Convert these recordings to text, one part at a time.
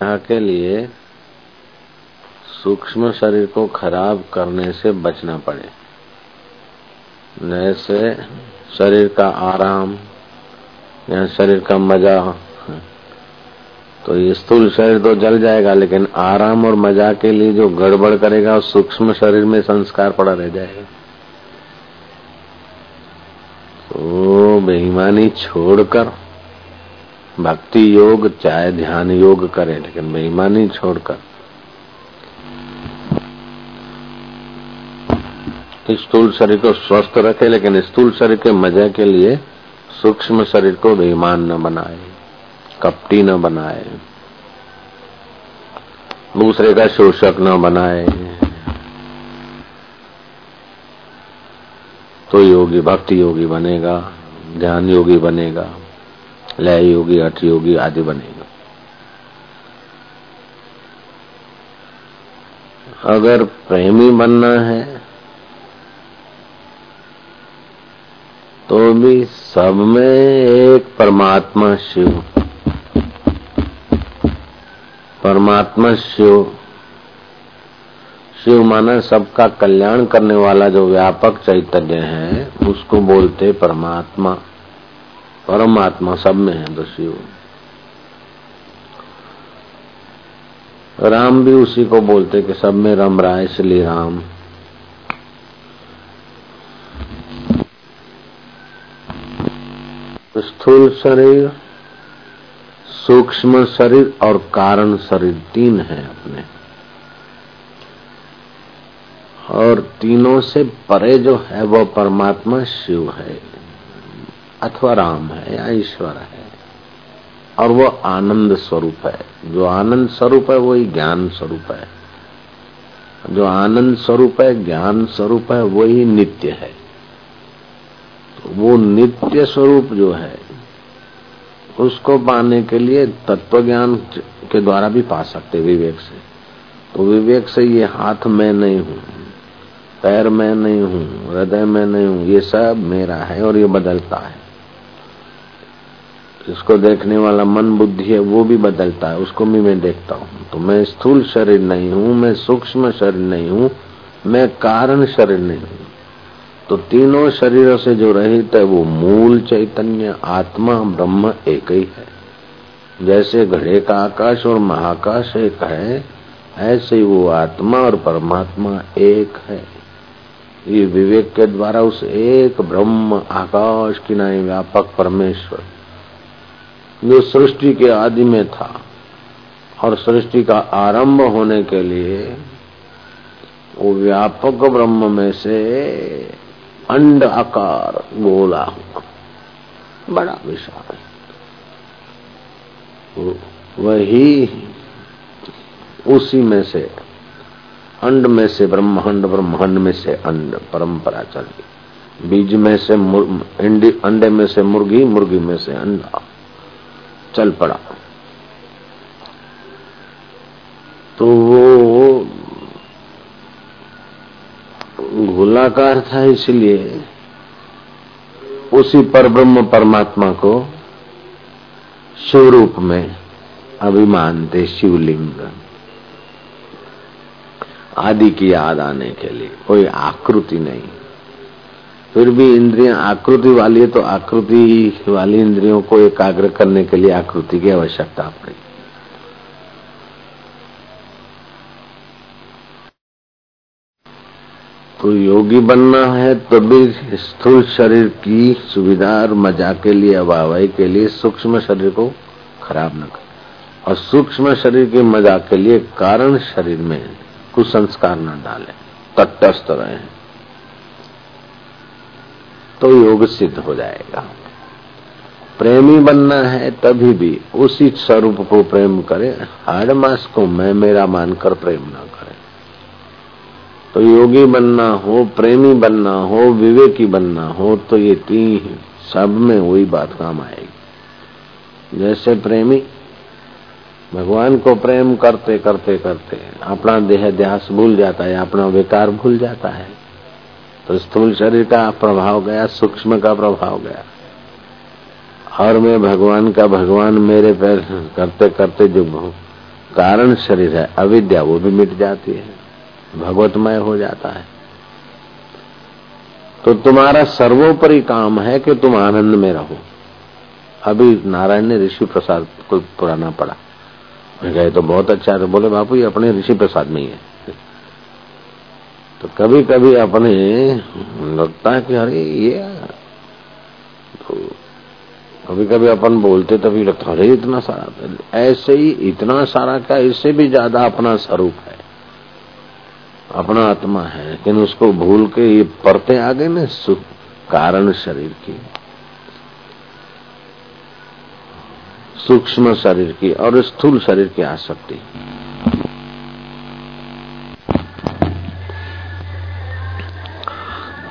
के लिए सूक्ष्म शरीर को खराब करने से बचना पड़े। जैसे शरीर का आराम या शरीर का मज़ा तो ये स्थूल शरीर तो जल जाएगा, लेकिन आराम और मज़ा के लिए जो गड़बड़ करेगा, वो सूक्ष्म शरीर में संस्कार पड़ा रह जाएगा। तो बेईमानी छोड़कर भक्ति योग चाहे ध्यान योग करे, लेकिन बेईमानी छोड़कर। स्थूल शरीर को स्वस्थ रखे, लेकिन स्थूल शरीर के मज़े के लिए सूक्ष्म शरीर को बेईमान न बनाए, कपटी न बनाए, दूसरे का शोषक न बनाए। तो योगी, भक्ति योगी बनेगा, ध्यान योगी बनेगा। लय योगी हठ योगी, आदि बनेगा। अगर प्रेमी बनना है तो भी सब में एक परमात्मा शिव। परमात्मा शिव। शिव माना सबका कल्याण करने वाला जो व्यापक चैतन्य है, उसको बोलते परमात्मा। परमात्मा सब में है शिव राम भी उसी को बोलते कि सब में रम रहा है इसलिए राम। स्थूल शरीर, सूक्ष्म शरीर और कारण शरीर तीन है अपने। और तीनों से परे जो है वो परमात्मा शिव है। अथवा राम है या ईश्वर है। और वो आनंद स्वरूप है। जो आनंद स्वरूप है, वही ज्ञान स्वरूप है। जो आनंद स्वरूप है, ज्ञान स्वरूप है, वही नित्य है। तो वो नित्य स्वरूप जो है, उसको पाने के लिए तत्व ज्ञान के द्वारा भी पा सकते विवेक से। तो विवेक से ये हाथ में नहीं हूँ, पैर में नहीं हूँ, हृदय में नहीं हूँ, ये सब मेरा है और ये बदलता है। इसको देखने वाला मन बुद्धि है, वो भी बदलता है, उसको भी मैं देखता हूँ। तो मैं स्थूल शरीर नहीं हूँ, मैं सूक्ष्म शरीर नहीं हूँ, मैं कारण शरीर नहीं हूँ। तो तीनों शरीरों से जो रहित है, वो मूल चैतन्य, आत्मा, ब्रह्म एक ही है। जैसे घड़े का आकाश और महाकाश एक है, ऐसे ही वो आत्मा और परमात्मा एक है। ये विवेक के द्वारा उस एक ब्रह्म आकाश की नाई व्यापक परमेश्वर जो सृष्टि के आदि में था और सृष्टि का आरंभ होने के लिए वो व्यापक ब्रह्म में से अंड आकार गोला हुआ बड़ा। विशाल। वही उसी में से अंड में से ब्रह्मांड ब्रह्मांड में से अंड परंपरा चली बीज में से अंडे में से मुर्गी मुर्गी में से अंडा। चल पड़ा। तो वो गोलाकार था इसलिए उसी पर ब्रह्म परमात्मा को स्वरूप में अभिमान थे शिवलिंग आदि की याद आने के लिए कोई आकृति नहीं। फिर भी इंद्रियाँ आकृति वाली है तो आकृति वाली इंद्रियों को एकाग्र करने के लिए आकृति की आवश्यकता पड़ी तो योगी बनना है तो भी स्थूल शरीर की सुविधा और मज़ा के लिए अभाव के लिए सूक्ष्म शरीर को खराब न कर। और सूक्ष्म शरीर के मज़ा के लिए कारण शरीर में कुसंस्कार न डाले, तटस्थ रहे। तो योग सिद्ध हो जाएगा। प्रेमी बनना है तभी भी उसी स्वरूप को प्रेम करे। हर मास को मैं मेरा मानकर प्रेम न करे। तो योगी बनना हो, प्रेमी बनना हो, विवेकी बनना हो तो ये तीन सब में वही बात काम आएगी। जैसे प्रेमी, भगवान को प्रेम करते करते करते अपना देह ध्यास भूल जाता है, अपना विकार भूल जाता है। तो स्थूल शरीर का प्रभाव गया, सूक्ष्म का प्रभाव गया। और मैं भगवान का भगवान मेरे पैर करते करते जो कारण शरीर है, अविद्या, वो भी मिट जाती है। भगवतमय हो जाता है। तो तुम्हारा सर्वोपरि काम है कि तुम आनंद में रहो। अभी नारायण ने ऋषि प्रसाद को पुराना पड़ा मैं कहे तो बहुत अच्छा है। तो बोले, बापू, ये अपने ऋषि प्रसाद में ही है। तो कभी कभी अपने लगता है कि अरे ये तो कभी कभी अपन बोलते तभी लगता अरे इतना सारा, ऐसे ही इतना सारा का इससे भी ज़्यादा अपना स्वरूप है। अपना आत्मा है, लेकिन उसको भूल के ये परते आ गए ना सुख कारण शरीर की। सूक्ष्म शरीर की और स्थूल शरीर की आसक्ति।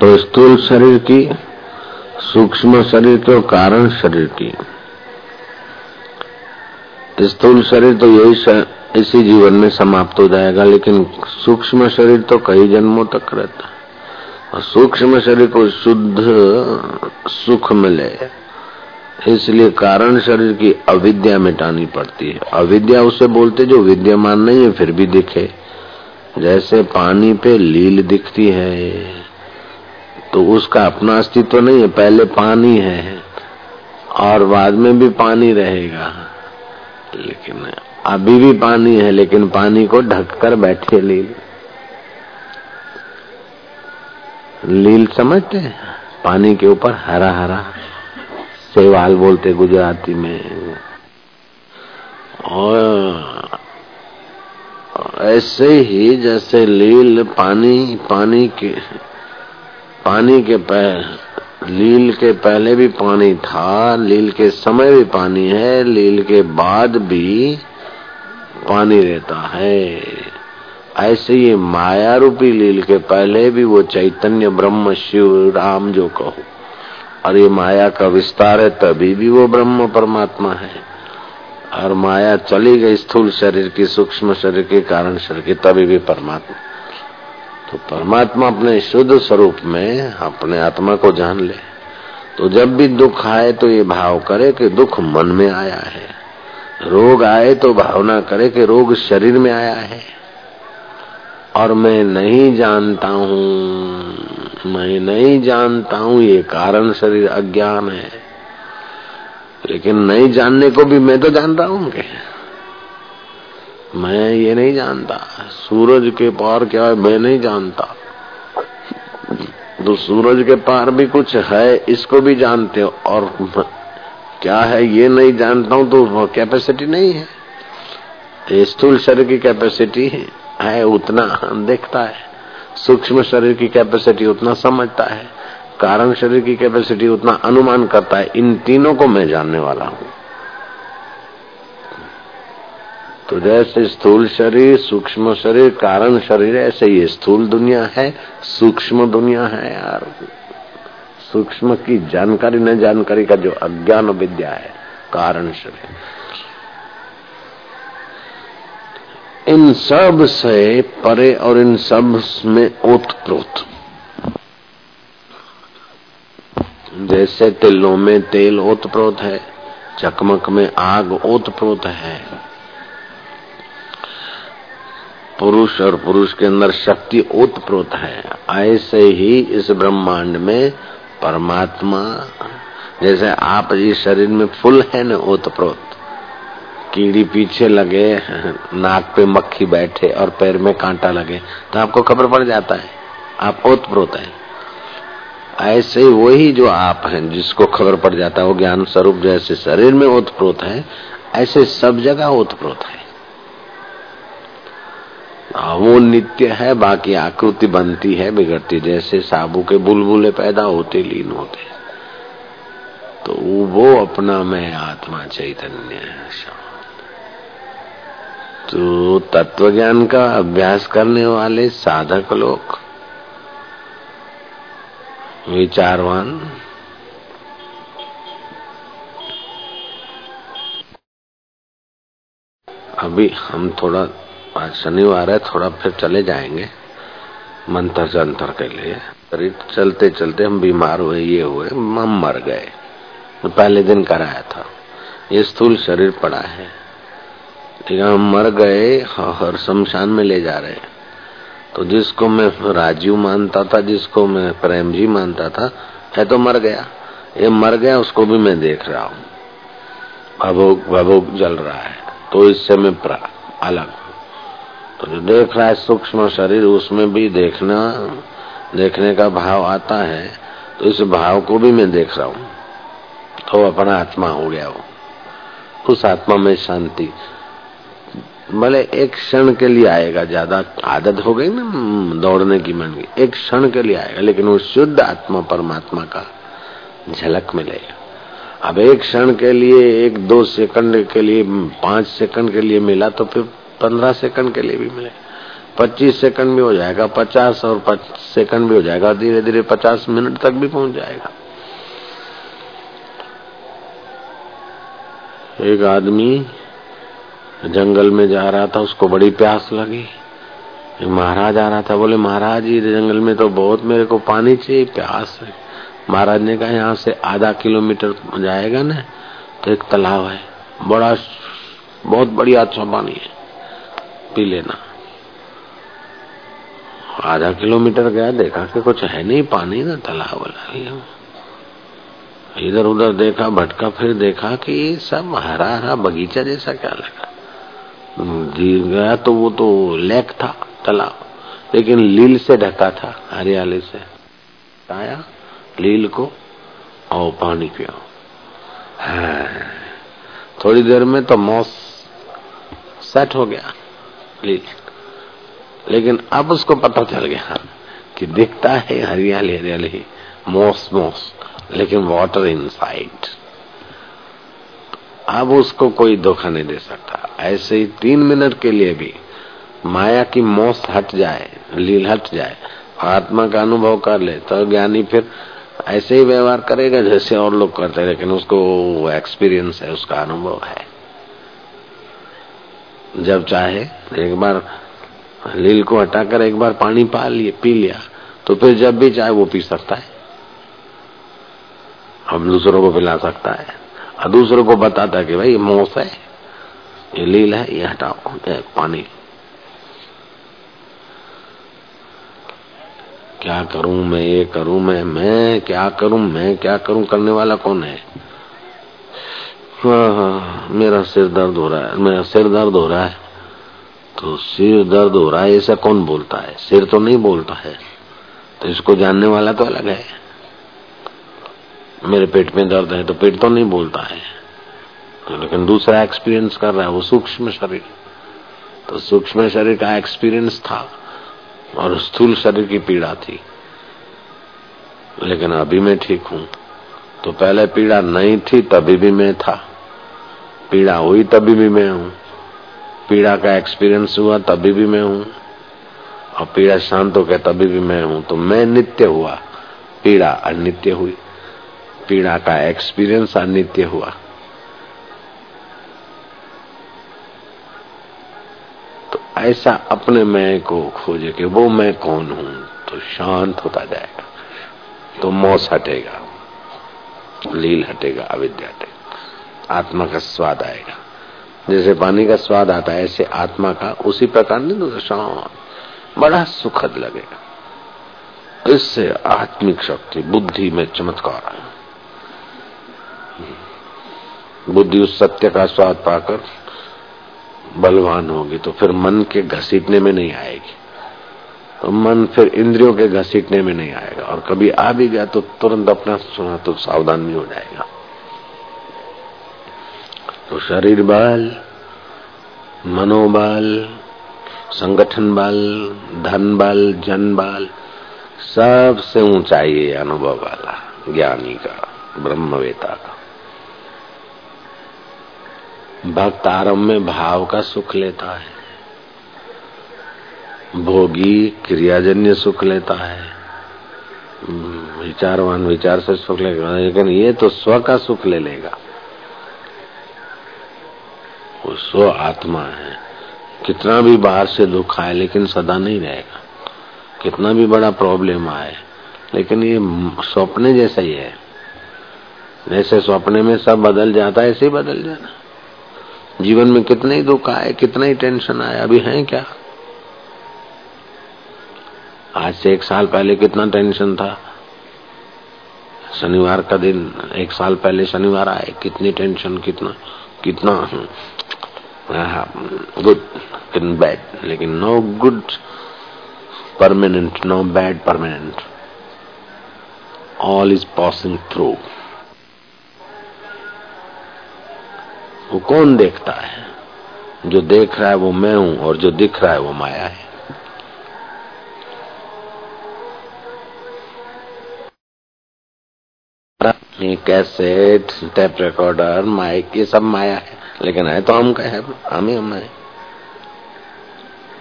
तो स्थूल शरीर की, सूक्ष्म शरीर और कारण शरीर की। स्थूल शरीर तो यही इसी जीवन में समाप्त हो जाएगा, लेकिन सूक्ष्म शरीर तो कई जन्मों तक रहता और सूक्ष्म शरीर को शुद्ध सुख मिले, इसलिए कारण शरीर की अविद्या मिटानी पड़ती है। अविद्या उसे बोलते जो विद्यमान नहीं है, फिर भी दिखे। जैसे पानी पे लील दिखती है तो उसका अपना अस्तित्व नहीं है, पहले पानी है। और बाद में भी पानी रहेगा। लेकिन अभी भी पानी है, लेकिन पानी को ढककर बैठे लील। लील समझते हैं? पानी के ऊपर हरा हरा सेवाल बोलते गुजराती में। और ऐसे ही जैसे लील पानी पानी के पानी के पह लील के पहले भी पानी था, लील के समय भी पानी है, लील के बाद भी पानी रहता है। ऐसे ही माया रूपी लील के पहले भी वो चैतन्य, ब्रह्म, शिव, राम जो कहो। और ये माया का विस्तार है, तभी भी वो ब्रह्म परमात्मा है। और माया चली गई स्थूल शरीर की, सूक्ष्म शरीर के कारण शरीर की, तभी भी परमात्मा। तो परमात्मा अपने शुद्ध स्वरूप में अपने आत्मा को जान ले। तो जब भी दुख आए तो ये भाव करे कि दुख मन में आया है। रोग आए तो भावना करे कि रोग शरीर में आया है। और मैं नहीं जानता हूँ, मैं नहीं जानता हूँ ये कारण शरीर अज्ञान है। लेकिन नहीं जानने को भी मैं तो जान रहा हूँ के मैं ये नहीं जानता। सूरज के पार क्या है, मैं नहीं जानता। तो सूरज के पार भी कुछ है, इसको भी जानते हो। और क्या है, ये नहीं जानता हूँ तो कैपेसिटी नहीं है। स्थूल शरीर की कैपेसिटी है है उतना देखता है। सूक्ष्म शरीर की कैपेसिटी उतना समझता है। कारण शरीर की कैपेसिटी उतना अनुमान करता है। इन तीनों को मैं जानने वाला हूँ। तो जैसे स्थूल शरीर, सूक्ष्म शरीर, कारण शरीर, ऐसे ये स्थूल दुनिया है, सूक्ष्म दुनिया है यार। सूक्ष्म की जानकारी, न जानकारी का जो अज्ञान विद्या है, कारण शरीर। इन सबसे परे और इन सब में ओतप्रोत जैसे तिलों में तेल ओतप्रोत है, चकमक में आग ओतप्रोत है पुरुष और पुरुष के अंदर शक्ति ओतप्रोत है। ऐसे ही इस ब्रह्मांड में परमात्मा, जैसे आप इस शरीर में फुल है न ओतप्रोत, कीड़ी पीछे लगे, नाक पे मक्खी बैठे और पैर में कांटा लगे तो आपको खबर पड़ जाता है, आप ओतप्रोत है। ऐसे वही जो आप हैं, जिसको खबर पड़ जाता है, वो ज्ञान स्वरूप जैसे शरीर में ओतप्रोत है, ऐसे सब जगह ओतप्रोत है। वो नित्य है, बाकी आकृति बनती है, बिगड़ती जैसे साबु के बुलबुले पैदा होते, लीन होते तो वो अपना में आत्मा चैतन्य तो तत्व ज्ञान का अभ्यास करने वाले साधक लोग, विचारवान, अभी हम थोड़ा आज शनिवार है, थोड़ा फिर चले जाएँगे। मंत्र जंतर के लिए। चलते चलते हम बीमार हुए, ये हुए, हम मर गए। पहले दिन कराया था। ये स्थूल शरीर पड़ा है। ठीक है, हम मर गए और शमशान में ले जा रहे तो जिसको मैं राजीव मानता था, जिसको मैं प्रेम जी मानता था, है तो मर गया। ये मर गया, उसको भी मैं देख रहा हूँ। भभोग भभोग जल रहा है। तो इससे मैं अलग तो जो देख रहा है सूक्ष्म शरीर, उसमें भी देखना, देखने का भाव आता है तो इस भाव को भी मैं देख रहा हूँ। तो अपना आत्मा हो गया वो। उस आत्मा में शांति। भले एक क्षण के लिए आएगा, ज़्यादा आदत हो गई ना दौड़ने की मन की, एक क्षण के लिए आएगा, लेकिन वो शुद्ध आत्मा, परमात्मा का झलक मिलेगा। अब एक क्षण के लिए, एक दो सेकंड के लिए, पाँच सेकंड के लिए मिला तो फिर पंद्रह सेकंड के लिए भी मिले। पच्चीस सेकंड भी हो जाएगा, पचास और सेकंड भी हो जाएगा धीरे धीरे पचास मिनट तक भी पहुँच जाएगा। एक आदमी जंगल में जा रहा था, उसको बड़ी प्यास लगी। महाराज आ रहा था, बोले, महाराज, ये जंगल में तो बहुत मेरे को पानी चाहिए, प्यास है। महाराज ने कहा, यहाँ से आधा किलोमीटर जाएगा ना तो एक तालाब है। बड़ा, बहुत बढ़िया अच्छा पानी है। पी लेना। आधा किलोमीटर गया, देखा कि कुछ है नहीं, पानी ना तालाब वाला इधर उधर देखा, भटका, फिर देखा कि सब हरा हरा बगीचा जैसा क्या लगा। गया तो वो तो लेक था तालाब लेकिन लील से ढका था, हरियाली से। आया, लील को और पानी पियो थोड़ी देर में तो मौस सेट हो गया। लेकिन अब उसको पता चल गया कि दिखता है हरियाली हरियाली मोस मोस लेकिन वाटर इनसाइड अब उसको कोई धोखा नहीं दे सकता। ऐसे ही तीन मिनट के लिए भी माया की मोस हट जाए, लील हट जाए, आत्मा का अनुभव कर ले तो ज्ञानी फिर ऐसे ही व्यवहार करेगा जैसे और लोग करते हैं, लेकिन उसको एक्सपीरियंस है, उसका अनुभव है। जब चाहे, एक बार लील को हटाकर एक बार पानी पा लिए, पी लिया तो फिर जब भी चाहे वो पी सकता है। हम दूसरों को पिला सकता है। और दूसरों को बताता कि भाई मोस है, ये लील है, ये हटाओ पानी। क्या करूँ मैं, ये करूँ मैं मैं क्या करूँ, मैं क्या करूँ, करने वाला कौन है? हाँ, हाँ, मेरा सिर दर्द हो रहा है। मेरा सिर दर्द हो रहा है। तो सिर दर्द हो रहा है ऐसा कौन बोलता है? सिर तो नहीं बोलता है। तो इसको जानने वाला तो अलग है। मेरे पेट में दर्द है तो पेट तो नहीं बोलता है। लेकिन दूसरा एक्सपीरियंस कर रहा है वो सूक्ष्म शरीर। तो सूक्ष्म शरीर का एक्सपीरियंस था और स्थूल शरीर की पीड़ा थी। लेकिन अभी मैं ठीक हूँ। तो पहले पीड़ा नहीं थी तभी भी मैं था। पीड़ा हुई तभी भी मैं हूँ। पीड़ा का एक्सपीरियंस हुआ तभी भी मैं हूँ। और पीड़ा शांत हो गया तभी भी मैं हूँ। तो मैं नित्य हुआ। पीड़ा अनित्य हुई। पीड़ा का एक्सपीरियंस अनित्य हुआ। तो ऐसा अपने मैं को खोजे कि वो मैं कौन हूँ तो शांत होता जाएगा। तो मौस हटेगा। लील हटेगा अविद्या हटेगा। आत्मा का स्वाद आएगा। जैसे पानी का स्वाद आता है, ऐसे आत्मा का उसी प्रकार नहीं तो शांत, बड़ा सुखद लगेगा। इससे आत्मिक शक्ति, बुद्धि में चमत्कार है बुद्धि उस सत्य का स्वाद पाकर बलवान होगी तो फिर मन के घसीटने में नहीं आएगी। तो मन फिर इंद्रियों के घसीटने में नहीं आएगा, और कभी आ भी गया तो तुरंत अपना सुना तो सावधान भी हो जाएगा। तो शरीर बल मनोबल संगठन बल, धन बल, जन बल, सबसे ऊंचाई है अनुभव वाला, ज्ञानी का, ब्रह्मवेता का। भक्त आरंभ में भाव का सुख लेता है। भोगी क्रियाजन्य सुख लेता है। विचारवान विचार से सुख लेगा, लेकिन ये तो स्व का सुख ले लेगा। वो स्व आत्मा है। कितना भी बाहर से दुख आए लेकिन सदा नहीं रहेगा। कितना भी बड़ा प्रॉब्लम आए, लेकिन ये सपने जैसा ही है। जैसे सपने में सब बदल जाता है, ऐसे ही बदल जाना। जीवन में कितने ही दुख आए, कितने ही टेंशन आए, अभी है क्या? आज से एक साल पहले कितना टेंशन था। शनिवार का दिन, एक साल पहले शनिवार आए, कितनी टेंशन कितना। कितना गुड इन बैड लेकिन no good permanent no bad permanent all is passing through वो कौन देखता है? जो देख रहा है वो मैं हूँ और जो दिख रहा है वो माया है। कैसेट टेप रिकॉर्डर माइक ये सब माया है। लेकिन है तो हम कहे, हम ही हम है।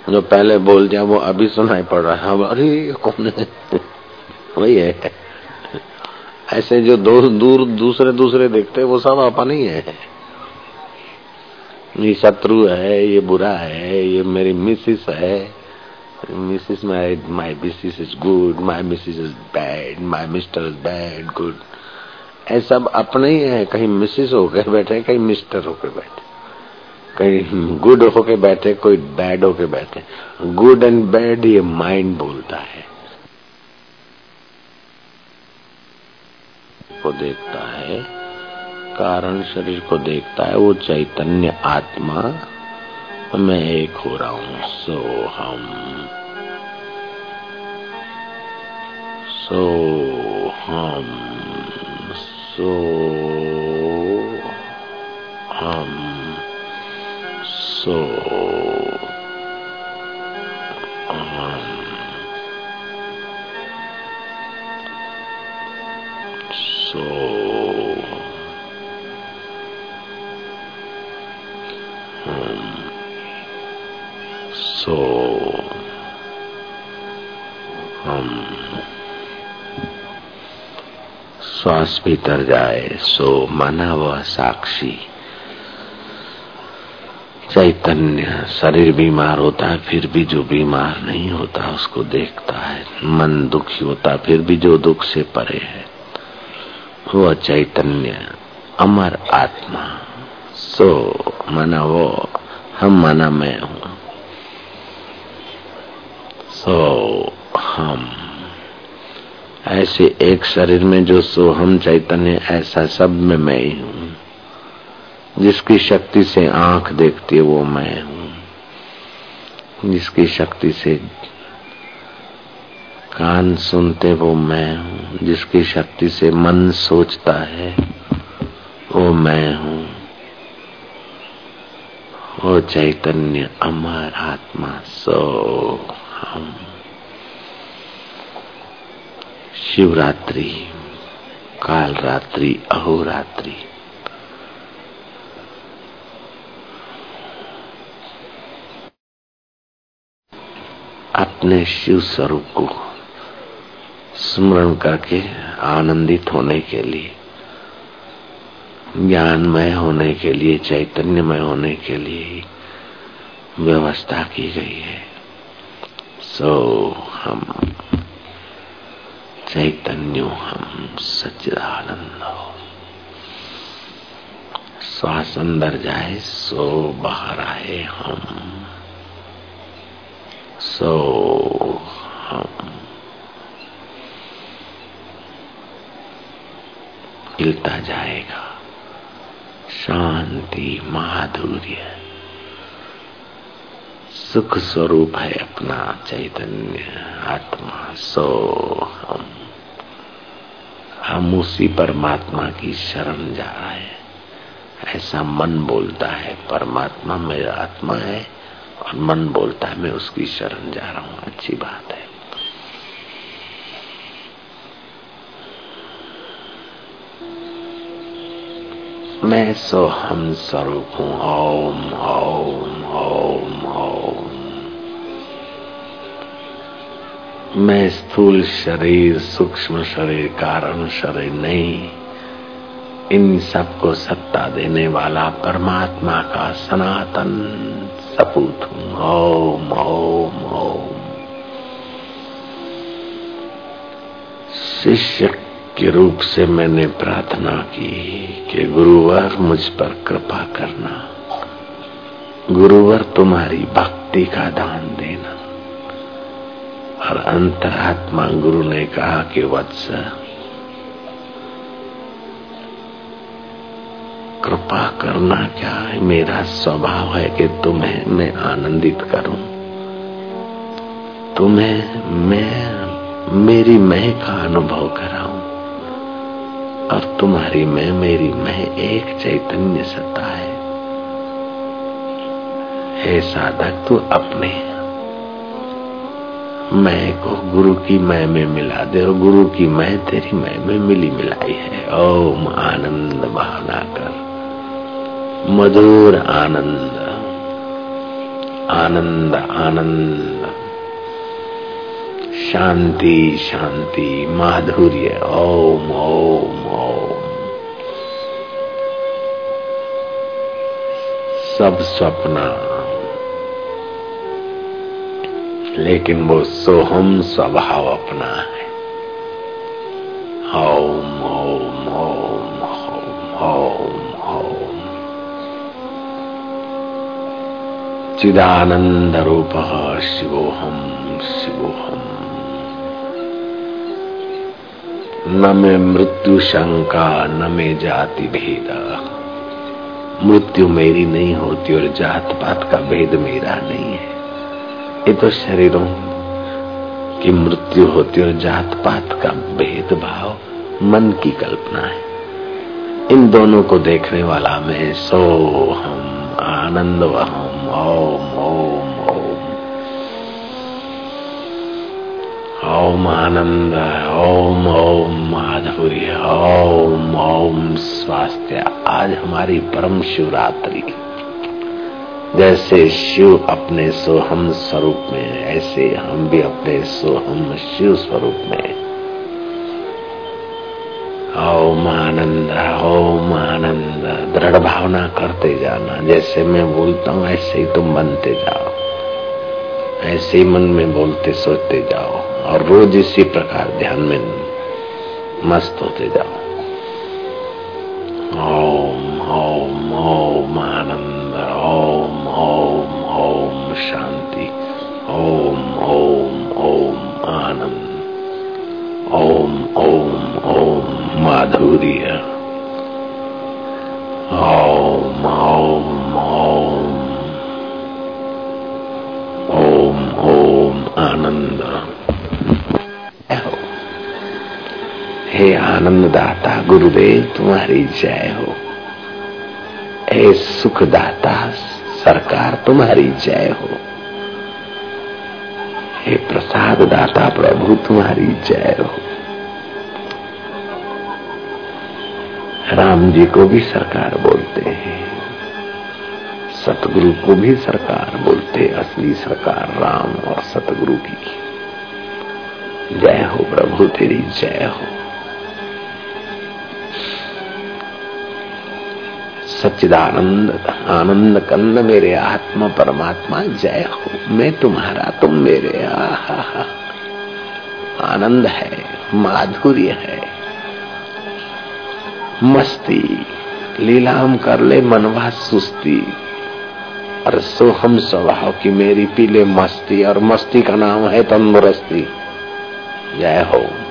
जो पहले बोल दिया, वो अभी सुनाई पड़ रहा है। अरे, कौन है? वही है। ऐसे जो दो, दूर, दूसरे दूसरे देखते वो सब अपन ही है। ये शत्रु है, ये बुरा है, ये मेरी मिसिस है। Missus my my missus is good my missus is bad my mister is bad good ऐ सब अपने ही है। कहीं मिसिस होके बैठे कहीं मिस्टर होके बैठे कहीं गुड होके बैठे कोई बैड होके बैठे गुड एंड बैड ये माइंड बोलता है। को देखता है, कारण शरीर को देखता है, वो चैतन्य आत्मा। मैं एक हो रहा हूँ, सो हम। सो हम। सो हम सो हम सो हम सो श्वास भीतर जाए, सो माना वह साक्षी। चैतन्य शरीर बीमार होता है, फिर भी जो बीमार नहीं होता, उसको देखता है। मन दुखी होता, फिर भी जो दुख से परे है। वह चैतन्य, अमर आत्मा। सो माना वो हम माना मैं हूँ। सो हम। ऐसे एक शरीर में जो सोहम चैतन्य, ऐसा सब में मैं ही। हूँ जिसकी शक्ति से आँख देखती है, वो मैं हूँ। जिसकी शक्ति से कान सुनते, वो मैं हूँ। जिसकी शक्ति से मन सोचता है, वो मैं हूँ। वो चैतन्य, अमर आत्मा, सो हम। शिवरात्रि काल रात्रि अहोरात्रि। अपने शिव स्वरूप को स्मरण करके आनंदित होने के लिए ज्ञानमय होने के लिए चैतन्यमय होने के लिए व्यवस्था की गई है। सो so, हम चैतन्य हम सचिदानंद हो श्वास अंदर जाए, सो बाहर आए हम। सो हम। हिलता जाएगा शांति, माधुर्य। सुख स्वरूप है अपना चैतन्य आत्मा, सो हम। हम उसी परमात्मा की शरण जा रहे हैं। ऐसा मन बोलता है, परमात्मा मेरा आत्मा है, और मन बोलता है, मैं उसकी शरण जा रहा हूँ। अच्छी बात है। मैं सो हम स्वरूप हूँ। ओम ओम ओम ओम। मैं स्थूल शरीर, सूक्ष्म शरीर, कारण शरीर नहीं। इन सबको सत्ता देने वाला परमात्मा का सनातन सपूत हूँ। ओम ओम ओम। शिष्य के रूप से मैंने प्रार्थना की कि गुरुवर, मुझ पर कृपा करना। गुरुवर, तुम्हारी भक्ति का दान देना। और अंतरात्मा, गुरु ने कहा कि वत्स, कृपा करना क्या है? मेरा स्वभाव है कि तुम्हें मैं आनंदित करूँ। तुम्हें मैं, मेरी मह का अनुभव कराऊं। और तुम्हारी मैं मेरी मैं एक चैतन्य सत्ता है। हे साधक, तू अपने मैं को गुरु की मैं में मिला दे और गुरु की मैं तेरी मैं में मिली मिलाई है। ओम आनंद भावना कर। मधुर आनंद। आनंद आनंद। शांति शांति। माधुर्य। ओम ओम। सब स्वप्न लेकिन वो सोहम स्वभाव अपना है। ओम ओम ओम ओम ओम चिदानंद रूप शिवोहम शिवोहम। न में मृत्यु शंका, न में जाति भेद। मृत्यु मेरी नहीं होती और जात पात का भेद मेरा नहीं है। ये तो शरीरों की मृत्यु होती और जात पात का भेद भाव मन की कल्पना है। इन दोनों को देखने वाला मैं सो हम आनंद वहम, ओम ओम ओम। ओम आनंद ओम ओम माधुर्य ओम ओम स्वास्थ्य। आज हमारी परम शिवरात्रि। जैसे शिव अपने सोहम स्वरूप में, ऐसे हम भी अपने सोहम शिव स्वरूप में। ओम आनंद ओम आनंद दृढ़ भावना करते जाना। जैसे मैं बोलता हूँ, ऐसे ही तुम बनते जाओ। ऐसे ही मन में बोलते सोचते जाओ। और रोज इसी प्रकार ध्यान में मस्त होते जाओ। ओम ओम ओम आनंद, ओम ओम ओम शांति, ओम ओम ओम आनंद, ओम ओम ओम माधुर्य, ओम ओम ओम ओम ओम आनंद। हे आनंद दाता गुरुदेव, तुम्हारी जय हो। हे सुखदाता, सरकार, तुम्हारी जय हो। हे प्रसाद दाता प्रभु, तुम्हारी जय हो। राम जी को भी सरकार बोलते हैं। सतगुरु को भी सरकार बोलते असली सरकार राम और सतगुरु की। जय हो प्रभु, तेरी जय हो। सच्चिदानंद आनंद कंद मेरे आत्मा, परमात्मा, जय हो। मैं तुम्हारा, तुम मेरे आनंद है, माधुर्य है। मस्ती, लीलाम कर ले मनवा सुस्ती। और सोहम स्वभाव की मेरी पीले मस्ती, और मस्ती का नाम है तंदुरुस्ती। जय हो।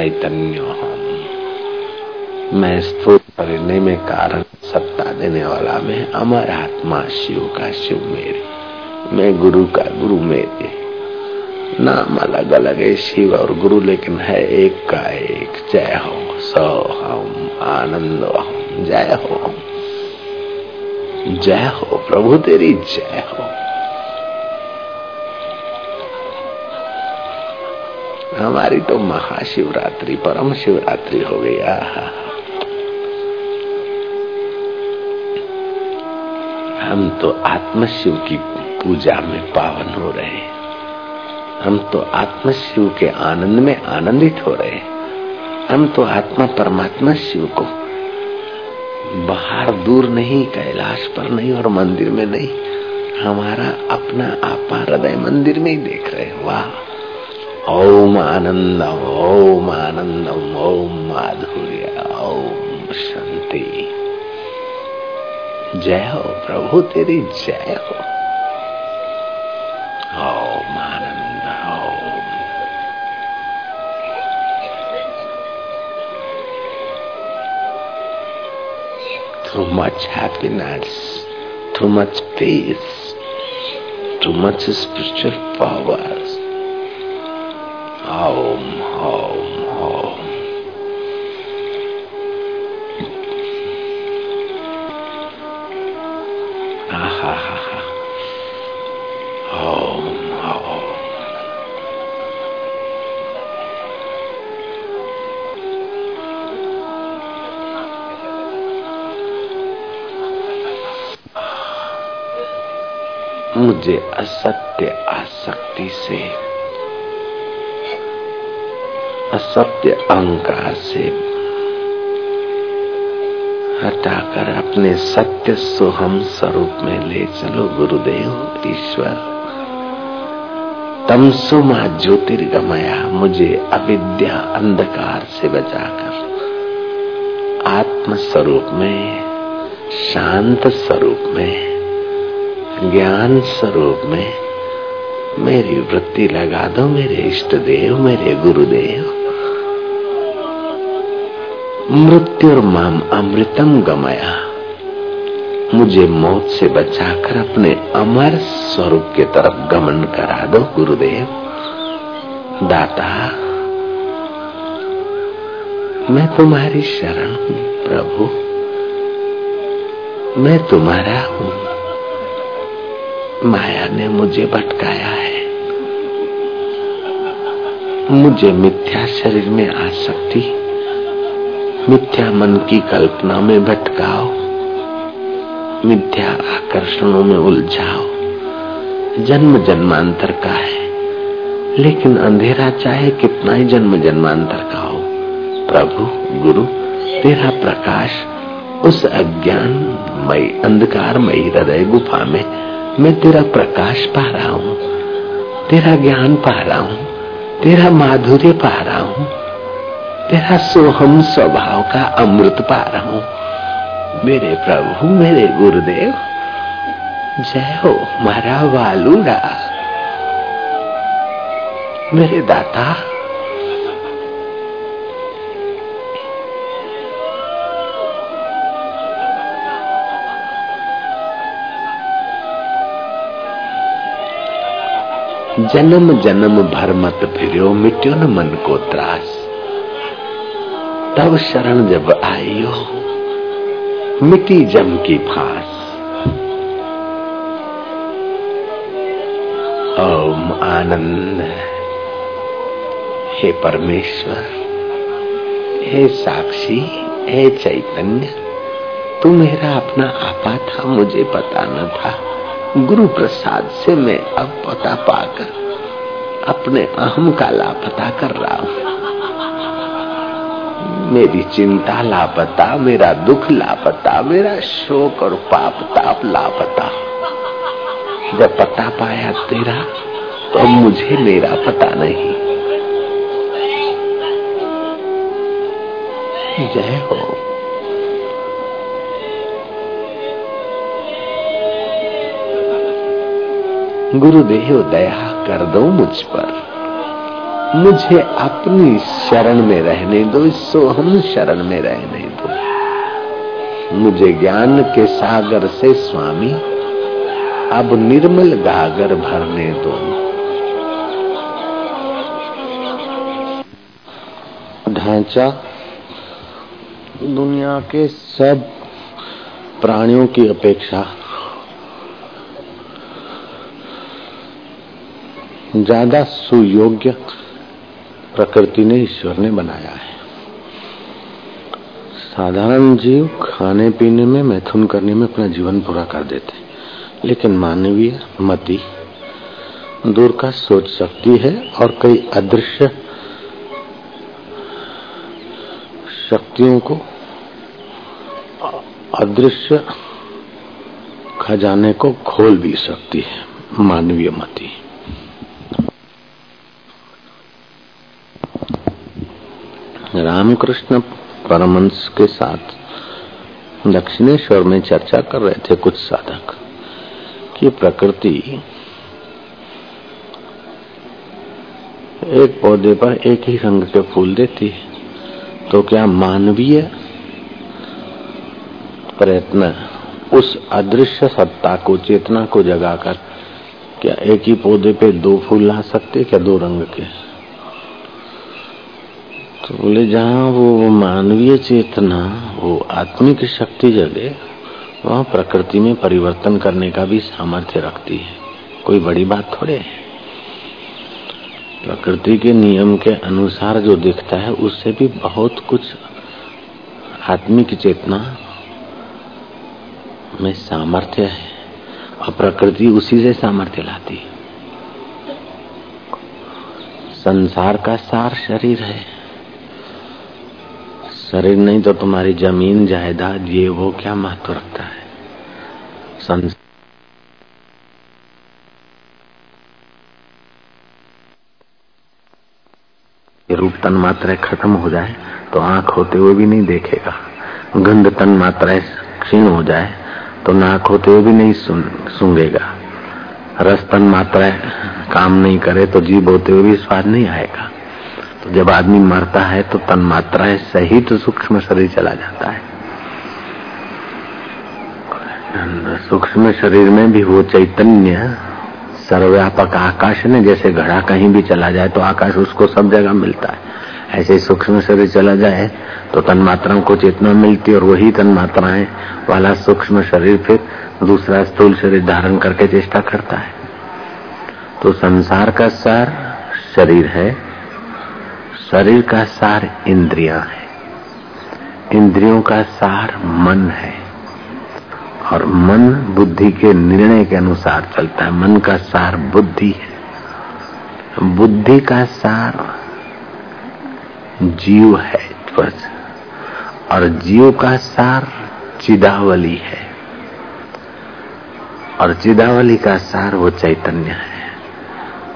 चैतन्य हम मैं स्थूल करने में कारण सत्ता देने वाला मैं, अमर आत्मा शिव का शिव मेरे, मैं गुरु का गुरु मेरे। नाम अलग अलग है शिव और गुरु, लेकिन है एक का एक। जय हो, सौ हम, आनंद जय हो जय हो, प्रभु तेरी जय हो। हमारी तो महाशिवरात्रि परम शिवरात्रि हो गई। हम तो आत्मशिव की पूजा में पावन हो रहे हम तो आत्मशिव के आनंद में आनंदित हो रहे हम तो आत्मा परमात्मा शिव को बाहर दूर नहीं, कैलाश पर नहीं और मंदिर में नहीं, हमारा अपना आपा हृदय मंदिर में ही देख रहे वाह। ओम आनंदम ओम आनंदम ओम माधुर्य ओम शांति जय हो प्रभु तेरी जय हो ओम आनंद ओम too much happiness, too much peace, too much spiritual powers. Ah. मुझे असत्य आसक्ति से असत्य अहंकार से। हटाकर अपने सत्य सोहम स्वरूप में ले चलो, गुरुदेव, ईश्वर। तमसो मा ज्योतिर्गमया, मुझे अविद्या अंधकार से बचाकर। आत्म स्वरूप में, शांत स्वरूप में, ज्ञान स्वरूप में, मेरी वृत्ति लगा दो, मेरे इष्ट देव, मेरे गुरुदेव। मृत्यु और माम अमृतम गमया। मुझे मौत से बचाकर अपने अमर स्वरूप के तरफ़ गमन करा दो, गुरुदेव। दाता, मैं तुम्हारी शरण हूँ, प्रभु। मैं तुम्हारा हूँ। माया ने मुझे भटकाया है। मुझे मिथ्या शरीर में आसक्ति मिथ्या मन की कल्पना में भटकाओ, मिथ्या आकर्षणों में उलझाओ। जन्म जन्मांतर का है, लेकिन अंधेरा चाहे कितना ही जन्म जन्मांतर का हो, प्रभु, गुरु, तेरा प्रकाश, उस अज्ञान मई अंधकार मई हृदय गुफा में मैं तेरा प्रकाश पा रहा हूँ, तेरा ज्ञान पा रहा हूँ, तेरा माधुर्य पा रहा हूँ। तेरा सोहम स्वभाव का अमृत पा रहा हूँ मेरे प्रभु, मेरे गुरुदेव, जय हो मारा वालूड़ा मेरे दाता। जन्म जन्म भर मत फिरो मिट्यो न मन को त्रास। तब शरण जब आइयो, मिट्टी जम की फांस। ओम आनंद, हे परमेश्वर, हे साक्षी, हे चैतन्य, तू मेरा अपना आपा था, मुझे पता न था। गुरु प्रसाद से मैं अब पता पाकर, अपने अहम का लापता कर रहा हूँ। मेरी चिंता लापता, मेरा दुख लापता, मेरा शोक और पाप ताप लापता। जब पता पाया तेरा तो मुझे मेरा पता नहीं। जय हो। गुरुदेव, दया कर दो मुझ पर। मुझे अपनी शरण में रहने दो सोहम शरण में रहने दो। मुझे ज्ञान के सागर से स्वामी, अब निर्मल गागर भरने दो। ढांचा, दुनिया के सब प्राणियों की अपेक्षा। ज़्यादा सुयोग्य प्रकृति ने ईश्वर ने बनाया है। साधारण जीव खाने पीने में, मैथुन करने में अपना जीवन पूरा कर देते लेकिन मानवीय मति दूर का सोच सकती है और कई अदृश्य शक्तियों को अदृश्य खजाने को खोल भी सकती है मानवीय मति। रामकृष्ण परमंश के साथ दक्षिणेश्वर में चर्चा कर रहे थे कुछ साधक कि प्रकृति एक पौधे पर एक ही रंग के फूल देती है। तो क्या मानवीय प्रयत्न उस अदृश्य सत्ता को, चेतना को जगाकर क्या एक ही पौधे पे दो फूल ला सकते, क्या दो रंग के? तो बोले, जहाँ वो मानवीय चेतना, वो आत्मिक शक्ति जगे, वहाँ प्रकृति में परिवर्तन करने का भी सामर्थ्य रखती है। कोई बड़ी बात थोड़े है। प्रकृति के नियम के अनुसार जो दिखता है, उससे भी बहुत कुछ आत्मिक चेतना में सामर्थ्य है और प्रकृति उसी से सामर्थ्य लाती है। संसार का सार शरीर है। शरीर नहीं तो तुम्हारी ज़मीन, जायदाद, ये, वो क्या महत्व रखता है? रूप तन मात्रा खत्म हो जाए तो आँख होते हुए भी नहीं देखेगा। गंध तन मात्रा क्षीण हो जाए तो नाक होते हुए भी नहीं सुन सुंगेगा रस तन मात्रा काम नहीं करे तो जीव होते हुए भी स्वाद नहीं आएगा। जब आदमी मरता है तो तन मात्राएँ सहित तो सूक्ष्म शरीर चला जाता है। सूक्ष्म शरीर में भी वो चैतन्य सर्वव्यापक आकाश ने जैसे घड़ा कहीं भी चला जाए तो आकाश उसको सब जगह मिलता है। ऐसे सूक्ष्म शरीर चला जाए तो तन मात्राओं को चेतना मिलती और वही तन मात्राएँ वाला सूक्ष्म शरीर फिर दूसरा स्थूल शरीर धारण करके चेष्टा करता है। तो संसार का सार शरीर है। शरीर का सार इंद्रियाँ है। इंद्रियों का सार मन है। और मन बुद्धि के निर्णय के अनुसार चलता है। मन का सार बुद्धि है। बुद्धि का सार जीव है और जीव का सार चिदावली है। और चिदावली का सार वो चैतन्य है।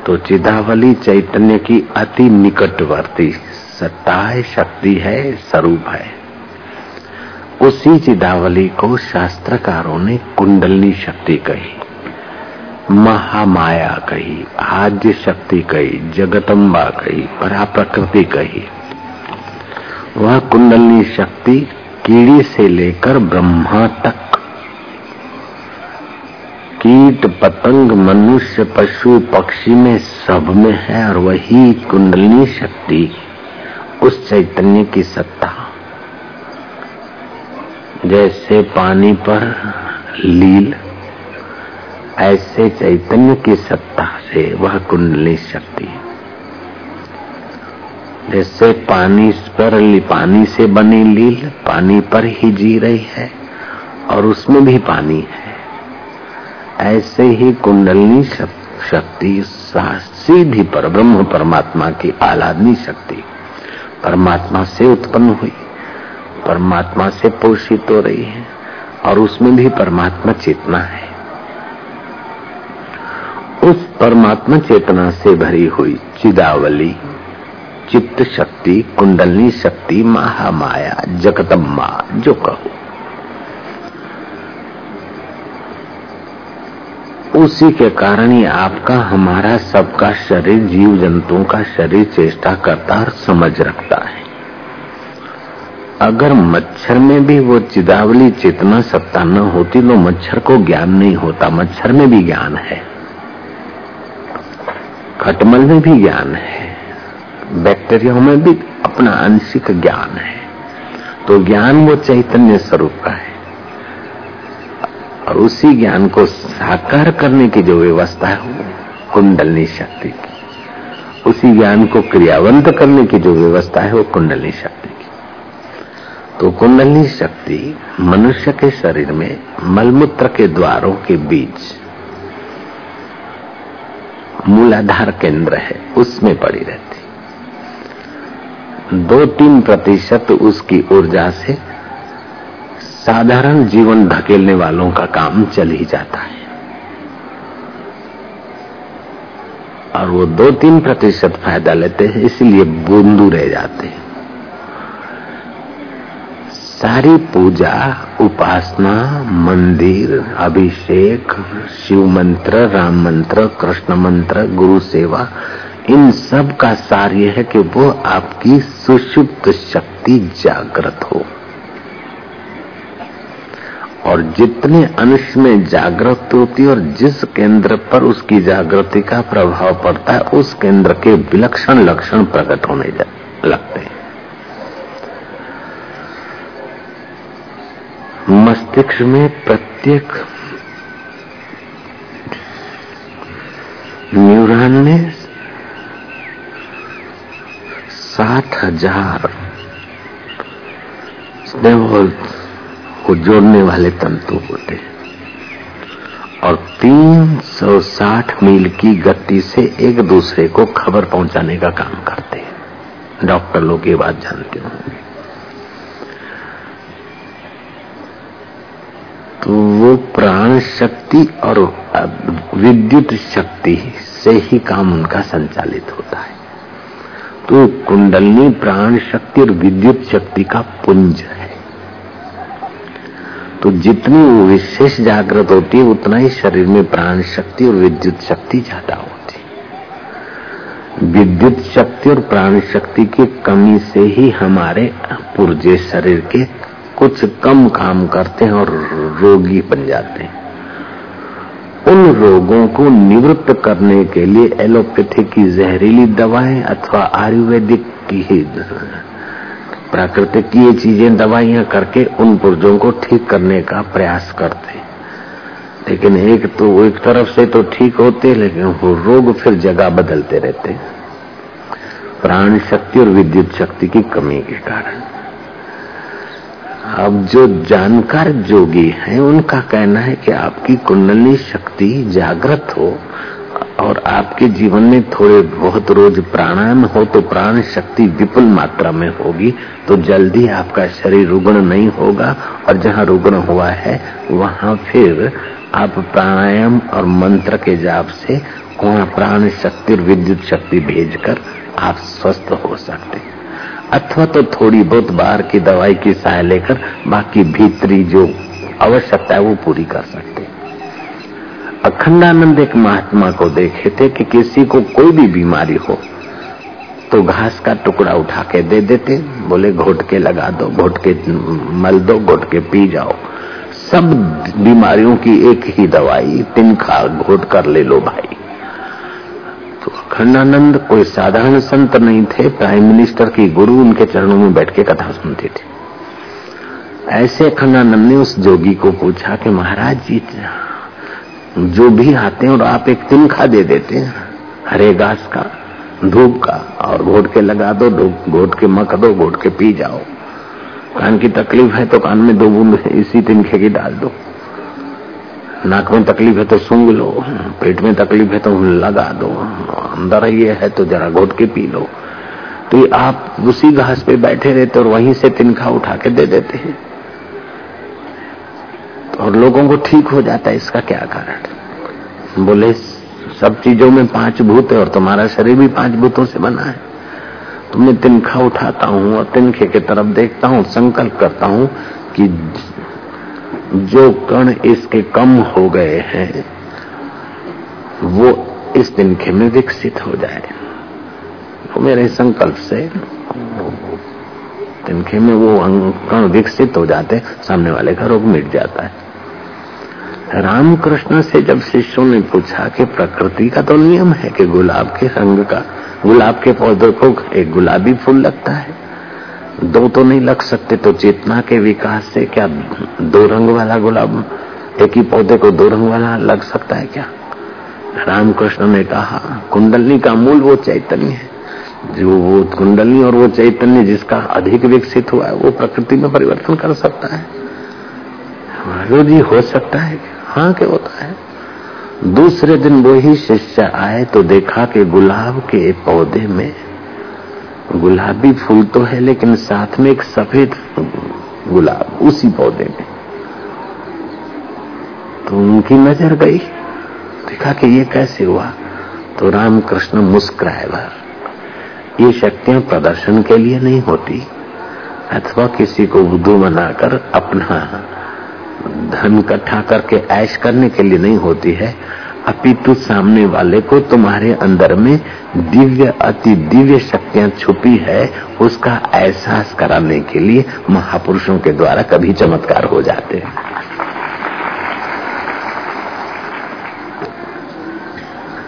तो चिदावली चैतन्य की अति निकटवर्ती सत्ता है शक्ति है, स्वरूप है। उसी चिदावली को शास्त्रकारों ने कुंडलनी शक्ति कही, महामाया कही, आद्य शक्ति कही जगतम्बा कही परा प्रकृति कही। वह कुंडलनी शक्ति कीड़ी से लेकर ब्रह्मा तक कीट, पतंग, मनुष्य, पशु, पक्षी में सब में है और वही कुंडलनी शक्ति। उस चैतन्य की सत्ता। जैसे पानी पर लील, ऐसे चैतन्य की सत्ता से वह कुंडली शक्ति। जैसे पानी पर पानी से बनी लील, पानी पर ही जी रही है और उसमें भी पानी है। ऐसे ही कुंडलनी शक्ति सीधी पर ब्रह्म परमात्मा की आलादनी शक्ति परमात्मा से उत्पन्न हुई। परमात्मा से पोषित हो रही है और उसमें भी परमात्मा चेतना है। उस परमात्मा चेतना से भरी हुई चिदावली, चित्त शक्ति, कुंडलनी शक्ति, महामाया जगतम्मा जो कहो। उसी के कारण ही आपका, हमारा सबका शरीर जीव जंतुओं का शरीर चेष्टा करता और समझ रखता है। अगर मच्छर में भी वो चिदावली चेतना सत्ता न होती तो मच्छर को ज्ञान नहीं होता, मच्छर में भी ज्ञान है। खटमल में भी ज्ञान है। बैक्टीरिया में भी अपना आंशिक ज्ञान है। तो ज्ञान वो चैतन्य स्वरूप का है। और उसी ज्ञान को साकार करने की जो व्यवस्था है, कुंडलनी शक्ति की। उसी ज्ञान को क्रियावंत करने की जो व्यवस्था है, वो कुंडलनी शक्ति की। तो कुंडलनी शक्ति मनुष्य के शरीर में मलमूत्र के द्वारों के बीच मूलाधार केंद्र है, उसमें पड़ी रहती। दो तीन प्रतिशत उसकी ऊर्जा से साधारण जीवन धकेलने वालों का काम चल ही जाता है। और वो दो तीन प्रतिशत फ़ायदा लेते हैं, इसलिए बूंदू रह जाते हैं। सारी पूजा, उपासना, मंदिर, अभिषेक, शिव मंत्र, राम मंत्र, कृष्ण मंत्र, गुरु सेवा, इन सब का सार यह है कि वो आपकी सुषुप्त शक्ति जागृत हो। और जितने अंश में जागृत होती और जिस केंद्र पर उसकी जागृति का प्रभाव पड़ता है, उस केंद्र के विलक्षण लक्षण प्रकट होने लगते हैं। मस्तिष्क में प्रत्येक न्यूरॉन में सात हज़ार को जोड़ने वाले तंतु होते हैं। और 360 मील की गति से एक दूसरे को खबर पहुँचाने का काम करते हैं। डॉक्टर लोग ये बात जानते होंगे। तो वो प्राण शक्ति और विद्युत शक्ति से ही काम उनका संचालित होता है। तो कुंडलनी प्राण शक्ति और विद्युत शक्ति का पुंज है। तो जितनी वो विशेष जागृत होती है, उतना ही शरीर में प्राण शक्ति और विद्युत शक्ति ज़्यादा होती विद्युत शक्ति और प्राण शक्ति की कमी से ही हमारे पुर्जे शरीर के कुछ कम काम करते हैं और रोगी बन जाते हैं। उन रोगों को निवृत्त करने के लिए एलोपैथी की जहरीली दवाएँ अथवा आयुर्वेदिक की ही प्राकृतिक ये चीज़ें दवाइयाँ करके उन पुर्जों को ठीक करने का प्रयास करते लेकिन एक तो एक तरफ़ से तो ठीक होते लेकिन वो रोग फिर जगह बदलते रहते प्राण शक्ति और विद्युत शक्ति की कमी के कारण। अब जो जानकार जोगी हैं, उनका कहना है कि आपकी कुंडली शक्ति जागृत हो और आपके जीवन में थोड़े बहुत रोज प्राणायाम हो तो प्राण शक्ति विपुल मात्रा में होगी तो जल्दी आपका शरीर रुग्ण नहीं होगा और जहाँ रुग्ण हुआ है, वहाँ फिर आप प्राणायाम और मंत्र के जाप से वहाँ प्राण शक्ति और विद्युत शक्ति भेजकर आप स्वस्थ हो सकते अथवा तो थोड़ी बहुत बार की दवाई की सहाय लेकर बाकी भीतरी जो आवश्यकता है वो पूरी कर सकते अखंडानंद एक महात्मा को देखे थे कि किसी को कोई भी बीमारी हो तो घास का टुकड़ा उठा के दे देते, बोले घोट के लगा दो घोट के मल दो घोट के पी जाओ। सब बीमारियों की एक ही दवाई तिनखा घोट कर ले लो भाई। तो अखंडानंद कोई साधारण संत नहीं थे, प्राइम मिनिस्टर की गुरु उनके चरणों में बैठ के कथा सुनते थे। ऐसे अखंडानंद ने उस जोगी को पूछा कि महाराज जी जो भी आते हैं और आप एक तिनखा दे देते हैं, हरे घास का, धूप का, और घोट के लगा दो घोट के मक दो, घोट के पी जाओ। कान की तकलीफ़ है तो कान में दो बूंद इसी तिनखे की डाल दो। नाक में तकलीफ़ है तो सूंघ लो, पेट में तकलीफ़ है तो लगा दो। अंदर ये है तो जरा घोट के पी लो। तो ये आप उसी घास पे बैठे रहते और वहीं से तिनखा उठा के दे देते हैं। और लोगों को ठीक हो जाता है, इसका क्या कारण? बोले, सब चीज़ों में पाँच भूत है और तुम्हारा शरीर भी पाँच भूतों से बना है। तो मैं तिनखा उठाता हूँ और तिनखे की तरफ़ देखता हूँ, संकल्प करता हूँ कि जो कण इसके कम हो गए हैं, वो इस तिनखे में विकसित हो जाए। तो मेरे संकल्प से तिनखे में वो कण विकसित हो जाते, सामने वाले का रोग मिट जाता है। रामकृष्ण से जब शिष्यों ने पूछा कि प्रकृति का तो नियम है कि गुलाब के रंग का, गुलाब के पौधे को एक गुलाबी फूल लगता है। दो तो नहीं लग सकते तो चेतना के विकास से क्या दो रंग वाला गुलाब, एक ही पौधे को दो रंग वाला लग सकता है क्या? रामकृष्ण ने कहा, कुंडलनी का मूल वो चैतन्य है। जो वो कुंडलनी और वो चैतन्य जिसका अधिक विकसित हुआ है, वो प्रकृति में परिवर्तन कर सकता है। जी, हो सकता है हाँ क्या होता है। दूसरे दिन वो ही शिष्य आए तो देखा कि गुलाब के पौधे में गुलाबी फूल तो है, लेकिन साथ में एक सफ़ेद गुलाब उसी पौधे में। तो उनकी नज़र गई, देखा कि ये कैसे हुआ। तो रामकृष्ण मुस्कुराए भर ये शक्तियाँ प्रदर्शन के लिए नहीं होती, अथवा किसी को बुद्धू बनाकर अपना धन इकट्ठा करके ऐश करने के लिए नहीं होती है। अपितु सामने वाले को तुम्हारे अंदर में दिव्य, अति दिव्य शक्तियाँ छुपी है, उसका एहसास कराने के लिए महापुरुषों के द्वारा कभी चमत्कार हो जाते हैं।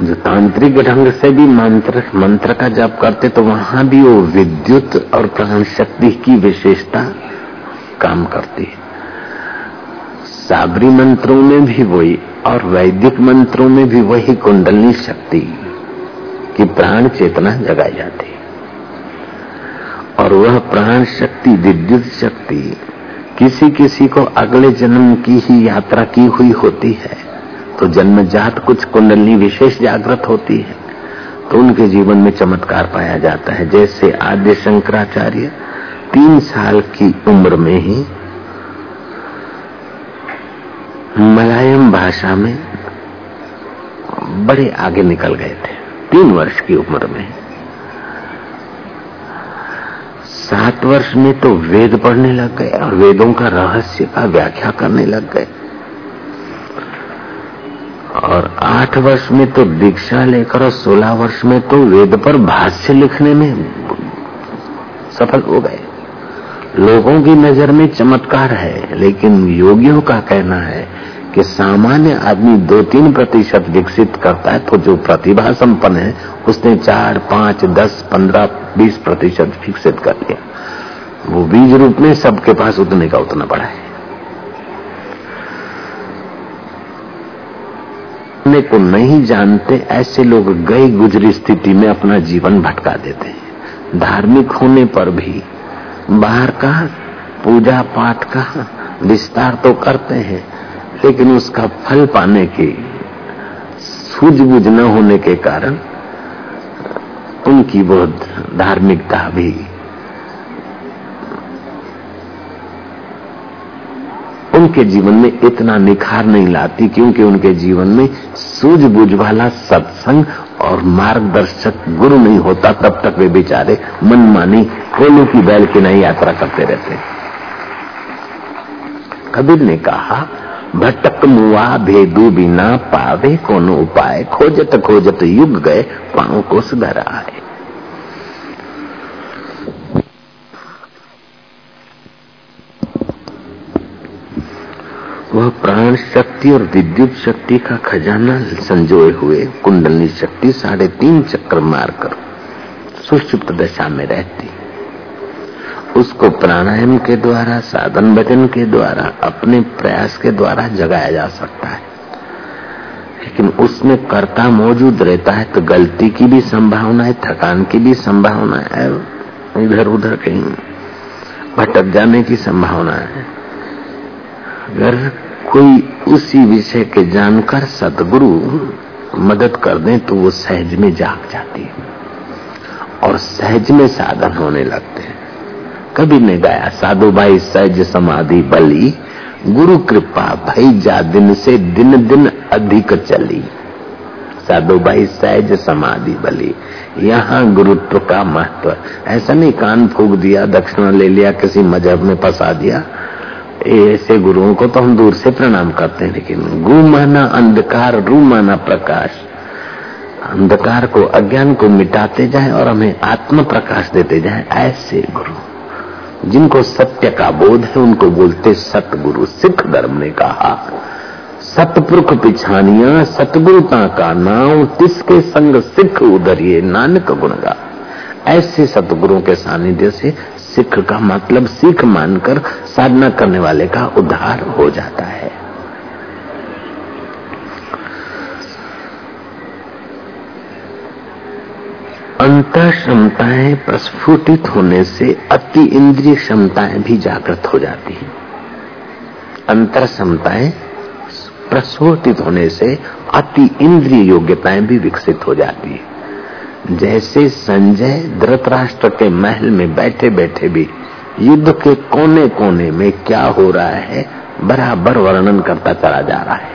जो तांत्रिक ढंग से भी मंत्र मंत्र का जप करते तो वहाँ भी वो विद्युत और प्राण शक्ति की विशेषता काम करती है। साबरी मंत्रों में भी वही और वैदिक मंत्रों में भी वही कुंडलनी शक्ति की प्राण चेतना जगाई जाती और वह प्राण शक्ति, विद्युत शक्ति किसी किसी को अगले जन्म की ही यात्रा की हुई होती है। तो जन्मजात कुछ कुंडलनी विशेष जागृत होती है। तो उनके जीवन में चमत्कार पाया जाता है। जैसे आद्य शंकराचार्य तीन साल की उम्र में ही मलयालम भाषा में बड़े आगे निकल गए थे। तीन वर्ष की उम्र में। सात वर्ष में तो वेद पढ़ने लग गए और वेदों का रहस्य का व्याख्या करने लग गए। और आठ वर्ष में तो दीक्षा लेकर और सोलह वर्ष में तो वेद पर भाष्य लिखने में सफल हो गए। लोगों की नज़र में चमत्कार है, लेकिन योगियों का कहना है कि सामान्य आदमी दो तीन प्रतिशत विकसित करता है तो जो प्रतिभा संपन्न है, उसने चार, पाँच, दस, पंद्रह, बीस प्रतिशत विकसित कर लिया। वो बीज रूप में सबके पास उतने का उतना बड़ा है। अपने को नहीं जानते, ऐसे लोग गई गुजरी स्थिति में अपना जीवन भटका देते हैं। धार्मिक होने पर भी बाहर का पूजा पाठ का विस्तार तो करते हैं लेकिन उसका फल पाने की सूझबूझ न होने के कारण उनकी वो धार्मिकता भी उनके जीवन में इतना निखार नहीं लाती क्योंकि उनके जीवन में सूझबूझ वाला सत्संग और मार्गदर्शक गुरु नहीं होता, तब तक वे बेचारे मनमानी कोलू की बैल की नहीं यात्रा करते रहते। कबीर ने कहा भटक मुआ भेदू बिना पावे कोनो उपाय। खोजत खोजत युग गए, पाँव को सुधर आए वह प्राण शक्ति और विद्युत शक्ति का खजाना संजोए हुए कुंडली शक्ति साढ़े तीन चक्कर मारकर सुषुप्त दशा में रहती। उसको प्राणायाम के द्वारा, साधन भजन के द्वारा, अपने प्रयास के द्वारा जगाया जा सकता है। लेकिन उसमें कर्ता मौजूद रहता है तो गलती की भी संभावना है, थकान की भी संभावना है इधर उधर कहीं भटक जाने की संभावना है। अगर कोई उसी विषय के जानकर सदगुरु मदद कर दे तो वो सहज में जाग जाती है और सहज में साधन होने लगते हैं। कभी नहीं गाया। साधु भाई सहज समाधि, बली। गुरु कृपा, भाई जा दिन से दिन दिन अधिक चली। साधु भाई सहज समाधि, बली। यहाँ गुरुत्व का महत्व। ऐसा नहीं, कान फूक दिया, दक्षिणा ले लिया, किसी मज़हब में फंसा दिया। ऐसे गुरुओं को तो हम दूर से प्रणाम करते हैं, लेकिन गु माना अंधकार, रू माना प्रकाश। अंधकार को अज्ञान को मिटाते जाए और हमें आत्म प्रकाश देते जाए, ऐसे गुरु। जिनको सत्य का बोध है, उनको बोलते सतगुरु। सिख धर्म ने कहा, सतपुरख पिछानिया, सतगुरुता का नाम तिसके संग सिख उधरिए? नानक गुणगा। ऐसे सतगुरु के सानिध्य से सिख का मतलब सिख मानकर साधना करने वाले का उद्धार हो जाता है। अंतर क्षमताएँ प्रस्फुटित होने से अति इंद्रिय क्षमताएँ भी जागृत हो जाती हैं। अंतर क्षमताएँ प्रस्फुटित होने से अति इंद्रिय योग्यताएँ भी विकसित हो जाती है। जैसे संजय धृतराष्ट्र के महल में बैठे बैठे भी युद्ध के कोने कोने में क्या हो रहा है, बराबर वर्णन करता चला जा रहा है।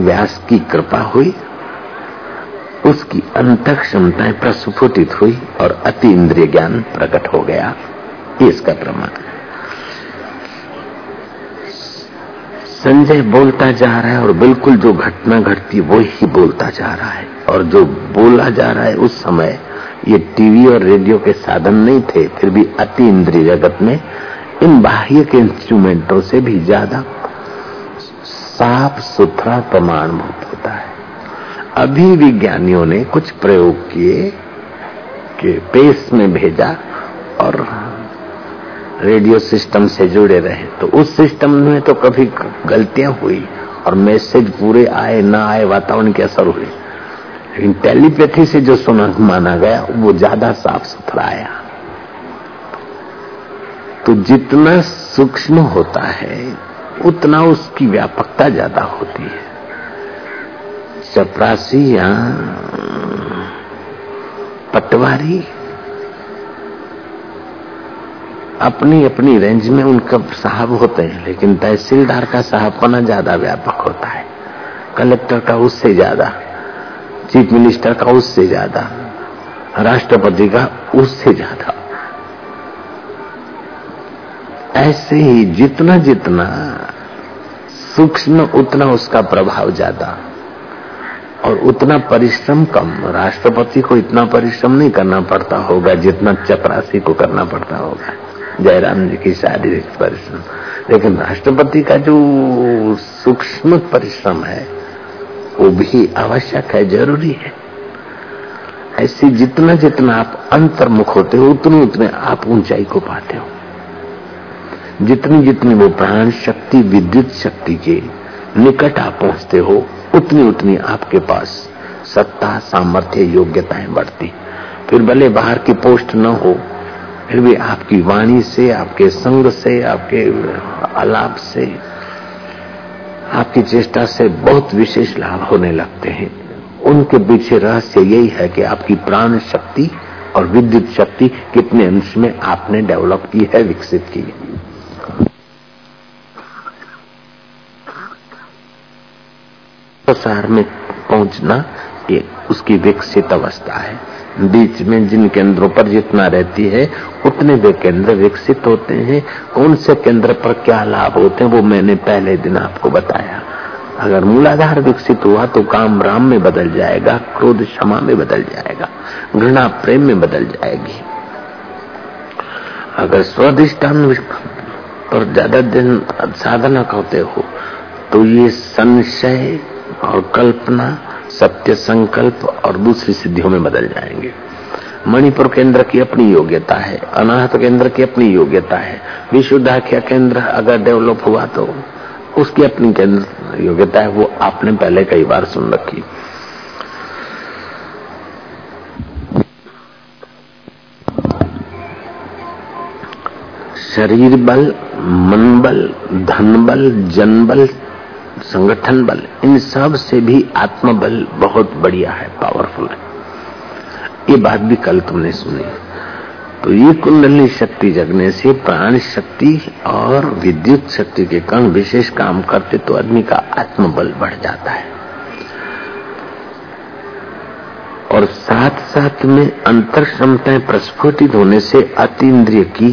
व्यास की कृपा हुई उसकी अंत क्षमताएँ प्रस्फुटित हुई और अति इंद्रिय ज्ञान प्रकट हो गया। इसका प्रमाण। संजय बोलता जा रहा है और बिल्कुल जो घटना घटती वो ही बोलता जा रहा है। और जो बोला जा रहा है उस समय ये टीवी और रेडियो के साधन नहीं थे, फिर भी अति इंद्रिय जगत में इन बाह्य के इंस्ट्रूमेंटों से भी ज़्यादा साफ़ सुथरा प्रमाणभूत होता है। अभी विज्ञानियों ने कुछ प्रयोग किए कि पेस में भेजा और रेडियो सिस्टम से जुड़े रहे। तो उस सिस्टम में तो कभी गलतियाँ हुई और मैसेज पूरे आए, ना आए, वातावरण के असर हुए। लेकिन टेलीपैथी से जो सुना, माना गया, वो ज़्यादा साफ़ सुथरा आया। तो जितना सूक्ष्म होता है, उतना उसकी व्यापकता ज़्यादा होती है। चपरासी या पटवारी। अपनी अपनी रेंज में उनका साहब होते हैं, लेकिन तहसीलदार का साहबपना ज़्यादा व्यापक होता है। कलेक्टर का उससे ज़्यादा, चीफ मिनिस्टर का उससे ज़्यादा, राष्ट्रपति का उससे ज़्यादा। ऐसे ही जितना जितना सूक्ष्म, उतना उसका प्रभाव ज़्यादा। और उतना परिश्रम कम। राष्ट्रपति को इतना परिश्रम नहीं करना पड़ता होगा, जितना चपरासी को करना पड़ता होगा। जयराम जी की शारीरिक परिश्रम। लेकिन राष्ट्रपति का जो सूक्ष्म परिश्रम है, वो भी आवश्यक है, ज़रूरी है। ऐसे जितना जितना आप अंतर्मुख होते हो, उतने उतने आप ऊंचाई को पाते हो। जितनी जितनी वो प्राण शक्ति, विद्युत शक्ति के निकट आप पहुँचते हो उतनी उतनी आपके पास सत्ता, सामर्थ्य, योग्यताएँ बढ़ती। फिर भले बाहर की पोस्ट न हो, फिर भी आपकी वाणी से, आपके संग से, आपके अलाप से, आपकी चेष्टा से बहुत विशेष लाभ होने लगते हैं। उनके पीछे रहस्य यही है कि आपकी प्राण शक्ति और विद्युत शक्ति कितने अंश में आपने डेवलप की है, विकसित की है। प्रसार में पहुँचना ये उसकी विकसित अवस्था है। बीच में जिन केंद्रों पर जितना रहती है, उतने वे केंद्र विकसित होते हैं। कौन से केंद्र पर क्या लाभ होते हैं, वो मैंने पहले दिन आपको बताया। अगर मूलाधार विकसित हुआ तो काम राम में बदल जाएगा, क्रोध क्षमा में बदल जाएगा, घृणा प्रेम में बदल जाएगी। अगर स्वादिष्टान पर ज़्यादा दिन साधना करते हो तो ये संशय और कल्पना, सत्य संकल्प और दूसरी सिद्धियों में बदल जाएँगे। मणिपुर केंद्र की अपनी योग्यता है, अनाहत केंद्र की अपनी योग्यता है। विशुद्धाख्या केंद्र अगर डेवलप हुआ तो उसकी अपनी केंद्र योग्यता है, वो आपने पहले कई बार सुन रखी। शरीर बल, मन बल, धन बल, जन बल संगठन बल, इन सबसे भी आत्मबल बहुत बढ़िया है पावरफुल है। ये बात भी कल तुमने सुनी। तो ये कुंडली शक्ति जगने से प्राण शक्ति और विद्युत शक्ति के कण विशेष काम करते तो आदमी का आत्मबल बढ़ जाता है। और साथ साथ में अंतर क्षमताएँ प्रस्फुटित होने से अति इंद्रिय की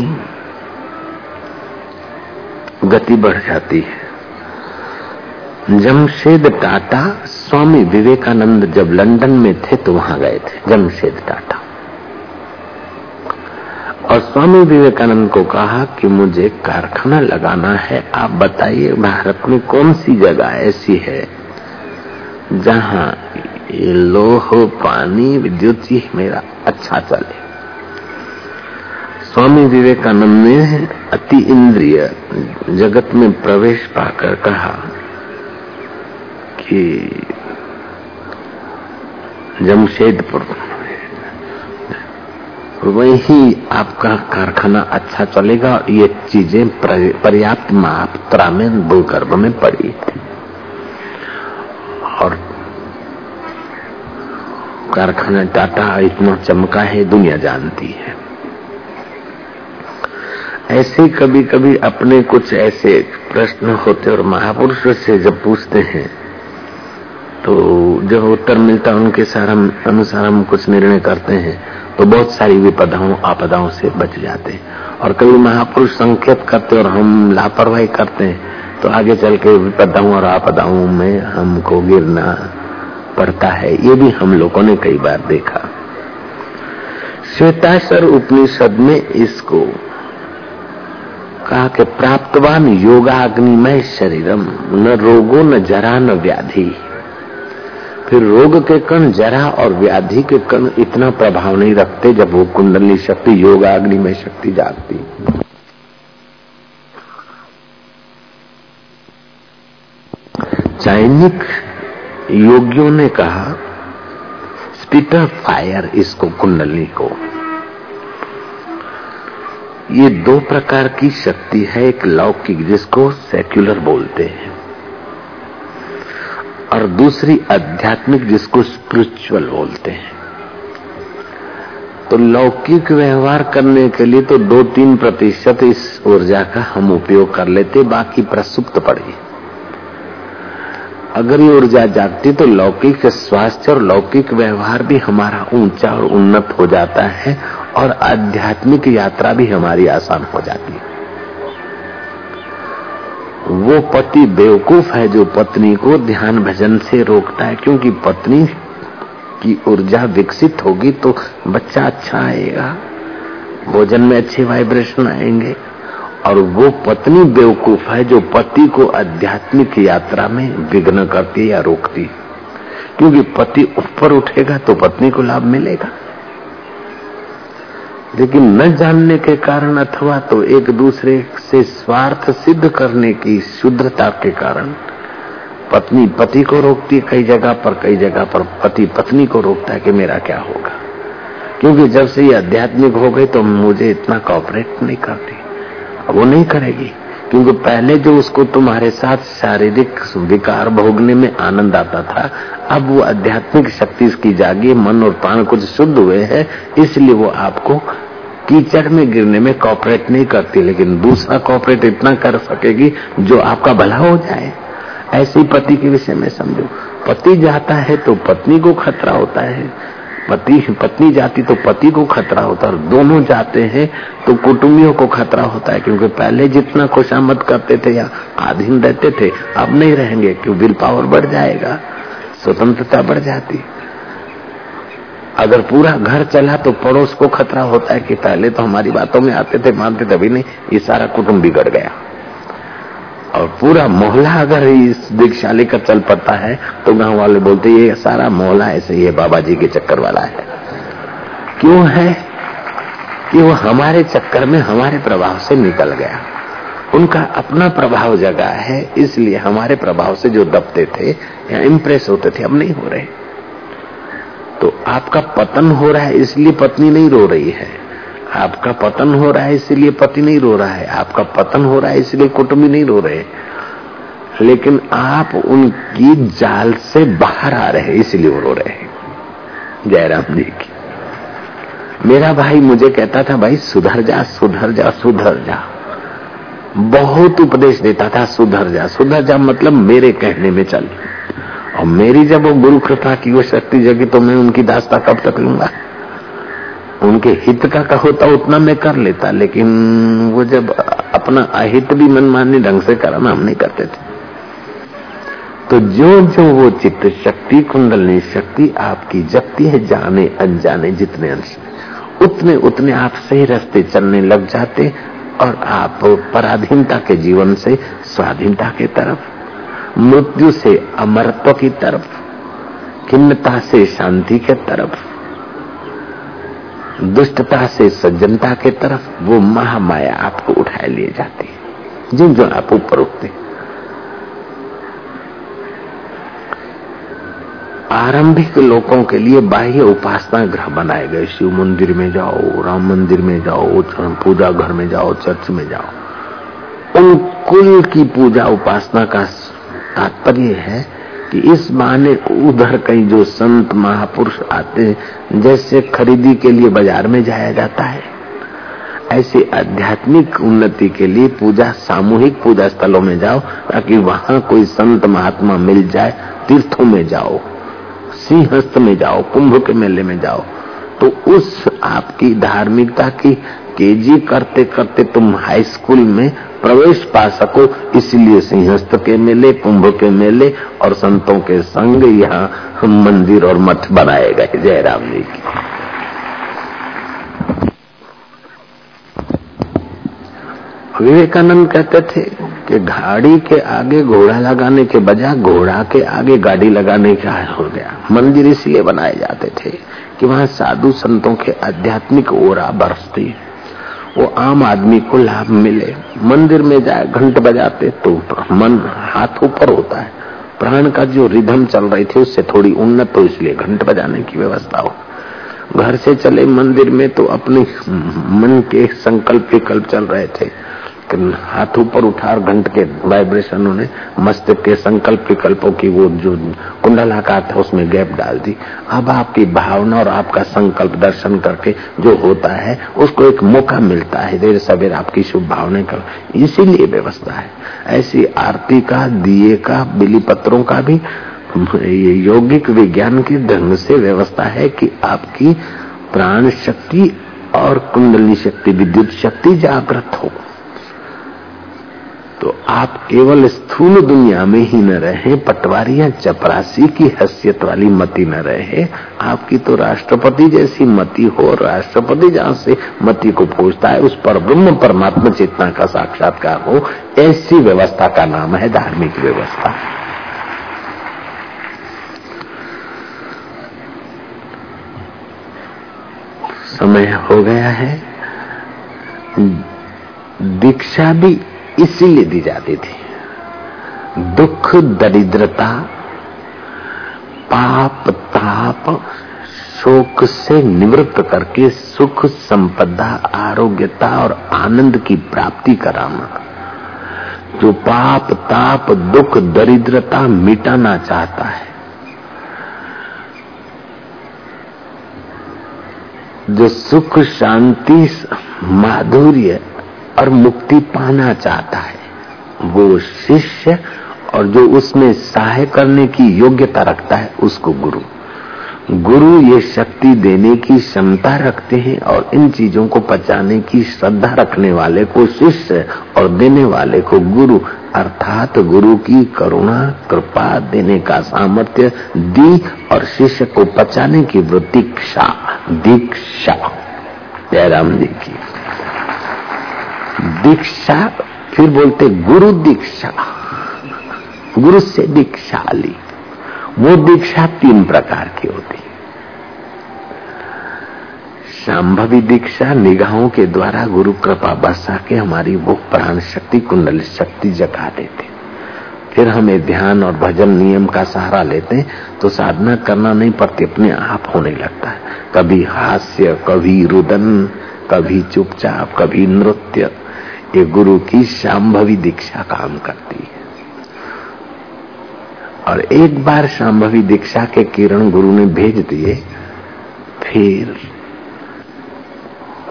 गति बढ़ जाती है। जमशेद टाटा, स्वामी विवेकानंद जब लंदन में थे तो वहाँ गए थे, जमशेद टाटा। और स्वामी विवेकानंद को कहा कि मुझे कारखाना लगाना है, आप बताइए भारत में कौन सी जगह ऐसी है जहाँ लोह, पानी, विद्युत मेरा अच्छा चले। स्वामी विवेकानंद ने अति इंद्रिय जगत में प्रवेश पाकर कहा कि जमशेदपुर। वही आपका कारखाना अच्छा चलेगा, ये चीज़ें पर्याप्त मात्रा में भूगर्भ में पड़ी थी और कारखाना टाटा इतना चमका है, दुनिया जानती है। ऐसे कभी कभी अपने कुछ ऐसे प्रश्न होते और महापुरुषों से जब पूछते हैं तो जो उत्तर मिलता है, उनके हम अनुसार हम कुछ निर्णय करते हैं तो बहुत सारी विपदाओं, आपदाओं से बच जाते हैं। और कभी महापुरुष संकेत करते और हम लापरवाही करते हैं तो आगे चल के विपदाओं और आपदाओं में हमको गिरना पड़ता है। ये भी हम लोगों ने कई बार देखा। श्वेताश्वर उपनिषद में इसको कहा कि प्राप्तवान योगाग्निमय शरीरम, न रोगो न जरा न व्याधि। फिर रोग के कण जरा और व्याधि के कण इतना प्रभाव नहीं रखते जब वो कुंडली शक्ति, योगाग्नि में शक्ति जागती। चाइनिक योगियों ने कहा स्पीटर फायर इसको कुंडली को। ये दो प्रकार की शक्ति है, एक लौकिक जिसको सेक्युलर बोलते हैं। और दूसरी आध्यात्मिक जिसको स्पिरिचुअल बोलते हैं। तो लौकिक व्यवहार करने के लिए तो दो तीन प्रतिशत इस ऊर्जा का हम उपयोग कर लेते, बाकी प्रसुप्त पड़े। अगर ये ऊर्जा जागती तो लौकिक स्वास्थ्य और लौकिक व्यवहार भी हमारा ऊँचा और उन्नत हो जाता है और आध्यात्मिक यात्रा भी हमारी आसान हो जाती है। वो पति बेवकूफ़ है जो पत्नी को ध्यान भजन से रोकता है। क्योंकि पत्नी की ऊर्जा विकसित होगी तो बच्चा अच्छा आएगा। भोजन में अच्छे वाइब्रेशन आएँगे। और वो पत्नी बेवकूफ़ है जो पति को आध्यात्मिक यात्रा में विघ्न करती या रोकती क्योंकि पति ऊपर उठेगा तो पत्नी को लाभ मिलेगा। लेकिन न जानने के कारण अथवा तो एक दूसरे से स्वार्थ सिद्ध करने की शुद्धता के कारण पत्नी पति को रोकती कई जगह पर, कई जगह पर पति पत्नी को रोकता है कि मेरा क्या होगा। क्योंकि जब से ये आध्यात्मिक हो गई तो मुझे इतना कॉपरेट नहीं करती। वो नहीं करेगी। क्योंकि पहले जो उसको तुम्हारे साथ शारीरिक विकार भोगने में आनंद आता था, अब वो आध्यात्मिक शक्ति इसकी जागी, मन और प्राण कुछ शुद्ध हुए हैं, इसलिए वो आपको कीचड़ में गिरने में कॉपरेट नहीं करती, लेकिन दूसरा कॉपरेट इतना कर सकेगी जो आपका भला हो जाए। ऐसे पति के विषय में समझो। पति जाता है तो पत्नी को खतरा होता है। पति, पत्नी जाती तो पति को खतरा होता है दोनों जाते हैं तो कुटुंबियों को खतरा होता है क्योंकि पहले जितना खुशामद करते थे या आधीन रहते थे, अब नहीं रहेंगे क्यों विल पावर बढ़ जाएगा, स्वतंत्रता बढ़ जाती। अगर पूरा घर चला तो पड़ोस को खतरा होता है कि पहले तो हमारी बातों में आते थे, मानते थे, अभी नहीं, ये सारा कुटुंब बिगड़ गया। और पूरा मोहल्ला अगर इस दीक्षा लेकर चल पड़ता है तो गाँव वाले बोलते, ये सारा मोहल्ला ऐसे ये बाबा जी के चक्कर वाला है। क्यों है? कि वो हमारे चक्कर में हमारे प्रभाव से निकल गया। उनका अपना प्रभाव जगा है, इसलिए हमारे प्रभाव से जो दबते थे या इम्प्रेस होते थे, अब नहीं हो रहे। तो आपका पतन हो रहा है, इसलिए पत्नी नहीं रो रही है। आपका पतन हो रहा है, इसलिए पति नहीं रो रहा है। आपका पतन हो रहा है, इसलिए कुटुंबी नहीं रो रहे। लेकिन आप उनकी जाल से बाहर आ रहे हैं, इसलिए वो रो रहे हैं। जयराम जी की। मेरा भाई मुझे कहता था, भाई, सुधर जा सुधर जा सुधर जा। बहुत उपदेश देता था, सुधर जा सुधर जा मतलब मेरे कहने में चल। और मेरी जब वो गुरु कृपा की वो शक्ति जगी तो मैं उनकी दास्ता कब तक लूँगा? उनके हित का का होता उतना मैं कर लेता, लेकिन वो जब अपना अहित भी मनमानी ढंग से कराना हम नहीं करते थे। तो जो जो वो चित्त शक्ति, कुंडलनी शक्ति आपकी जगती है, जाने अनजाने जितने अंश, उतने उतने आप सही रास्ते चलने लग जाते और आप पराधीनता के जीवन से स्वाधीनता की तरफ़, मृत्यु से अमरत्व की तरफ़, खिन्नता से शांति के तरफ़ दुष्टता से सज्जनता के तरफ़ वो महामाया आपको उठाए लिए जाती है। जिन जो आप ऊपर उठते आरंभिक लोगों के लिए बाह्य उपासना ग्रह बनाए गए। शिव मंदिर में जाओ, राम मंदिर में जाओ पूजा घर में जाओ, चर्च में जाओ। उन कुल की पूजा उपासना का तात्पर्य है कि इस बहाने उधर कहीं जो संत महापुरुष आते हैं, जैसे खरीदी के लिए बाज़ार में जाया जाता है। ऐसे आध्यात्मिक उन्नति के लिए पूजा, सामूहिक पूजा स्थलों में जाओ, ताकि वहाँ कोई संत महात्मा मिल जाए, तीर्थों में जाओ, सिंहस्थ में जाओ, कुंभ के मेले में जाओ। तो उस आपकी धार्मिकता की केजी करते करते तुम हाई स्कूल में प्रवेश पा सको, इसलिए सिंहस्थ के मेले, कुंभ के मेले और संतों के संग यहाँ मंदिर और मठ बनाए गए। जयराम जी की। विवेकानंद कहते थे कि गाड़ी के आगे घोड़ा लगाने के बजाय घोड़ा के आगे गाड़ी लगाने का हो गया। मंदिर इसलिए बनाए जाते थे कि वहाँ साधु संतों के आध्यात्मिक ओरा बरसती वो आम आदमी को लाभ मिले। मंदिर में जाए घंट बजाते तो मन, हाथ ऊपर होता है। प्राण का जो रिधम चल रही थी, उससे थोड़ी उन्नत हो, इसलिए घंट बजाने की व्यवस्था हो। घर से चले मंदिर में तो अपने मन के संकल्प विकल्प चल रहे थे। हाथ ऊपर उठा और घंट के वाइब्रेशनों ने मस्तिष्क के संकल्प विकल्पों की वो जो कुंडलाकार था, उसमें गैप डाल दी। अब आपकी भावना और आपका संकल्प दर्शन करके जो होता है, उसको एक मौका मिलता है। देर सवेर आपकी शुभ भावना कर, इसीलिए व्यवस्था है। ऐसी आरती का, दिए का, बिली पत्रों का भी, ये यौगिक विज्ञान के ढंग से व्यवस्था है कि आपकी प्राण शक्ति और कुंडली शक्ति, विद्युत शक्ति जागृत हो। तो आप केवल स्थूल दुनिया में ही न रहे पटवारी या चपरासी की हैसियत वाली मति न रहे। आपकी तो राष्ट्रपति जैसी मति हो, राष्ट्रपति जहाँ से मति को पूछता है, उस पर ब्रह्म परमात्मा चेतना का साक्षात्कार हो, ऐसी व्यवस्था का नाम है धार्मिक व्यवस्था। समय हो गया है। दीक्षा भी इसीलिए दी जाती थी। दुख, दरिद्रता, पाप, ताप, शोक से निवृत्त करके सुख, संपदा, आरोग्यता और आनंद की प्राप्ति कराना। जो पाप, ताप, दुख, दरिद्रता मिटाना चाहता है, जो सुख, शांति, माधुर्य और मुक्ति पाना चाहता है। वो शिष्य और जो उसमें सहाय करने की योग्यता रखता है, उसको गुरु। गुरु ये शक्ति देने की क्षमता रखते हैं और इन चीज़ों को पचाने की श्रद्धा रखने वाले को शिष्य और देने वाले को गुरु, अर्थात गुरु की करुणा, कृपा देने का सामर्थ्य, दी और शिष्य को पचाने की वृत्ति दीक्षा। जयराम जी की। दीक्षा, फिर बोलते गुरु दीक्षा। गुरु से दीक्षा ली। वो दीक्षा तीन प्रकार की होती। शाम्भवी दीक्षा निगाहों के द्वारा गुरु कृपा बरसा के हमारी वो प्राण शक्ति, कुंडल शक्ति जगा देते। फिर हमें ध्यान और भजन नियम का सहारा लेते तो साधना करना नहीं पड़ती, अपने आप होने लगता है। कभी हास्य, कभी रुदन, कभी चुपचाप, कभी नृत्य। ये गुरु की शाम्भवी दीक्षा काम करती है। और एक बार शाम्भवी दीक्षा के किरण गुरु ने भेज दिए, फिर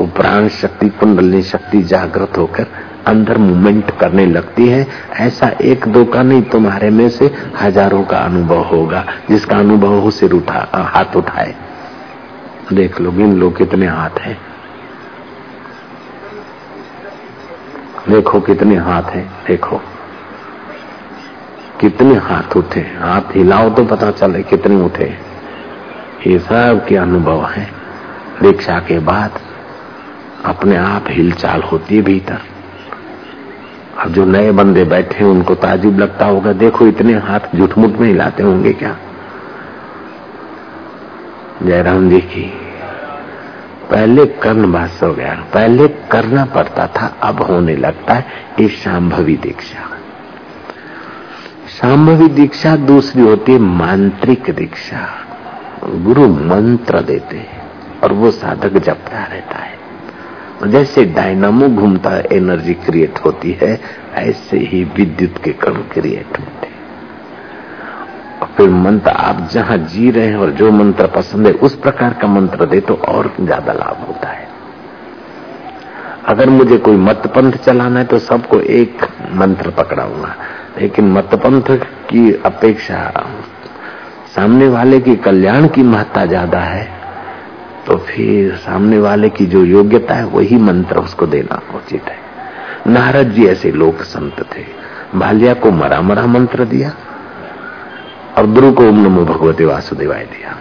वो प्राण शक्ति कुंडली शक्ति जागृत होकर अंदर मूवमेंट करने लगती है। ऐसा एक दो का नहीं, तुम्हारे में से हज़ारों का अनुभव होगा, जिसका अनुभव हो सिर उठा, हाथ उठाए। देख लो गिन लो कितने हाथ हैं। देखो कितने हाथ हैं, देखो। कितने हाथ उठे हाथ हिलाओ तो पता चले कितने उठे ये सब के अनुभव है। दीक्षा के बाद अपने आप हिलचाल होती है भीतर। अब जो नए बंदे बैठे उनको ताजुब लगता होगा, देखो इतने हाथ जुटमुट में हिलाते होंगे क्या? जयराम जी की पहले कर्ण भाष हो गया, पहले करना पड़ता था, अब होने लगता है ये शाम्भवी दीक्षा। शाम्भवी दीक्षा दूसरी होती है मांत्रिक दीक्षा। गुरु मंत्र देते हैं और वो साधक जपता रहता है। जैसे डायनामो घूमता, एनर्जी क्रिएट होती है, ऐसे ही विद्युत के कण क्रिएट होते फिर मंत्र आप जहाँ जी रहे हैं और जो मंत्र पसंद है, उस प्रकार का मंत्र दे तो और ज़्यादा लाभ होता है। अगर मुझे कोई मत पंथ चलाना है तो सबको एक मंत्र पकड़ाऊँगा, लेकिन मत पंथ की अपेक्षा सामने वाले की कल्याण की महत्ता ज़्यादा है तो फिर सामने वाले की जो योग्यता है, वही मंत्र उसको देना उचित है। नारद जी ऐसे लोक संत थे। बालिया को मरा मरा मंत्र दिया और ध्रुव को ओम नमो भगवती वासुदेवाय दिया।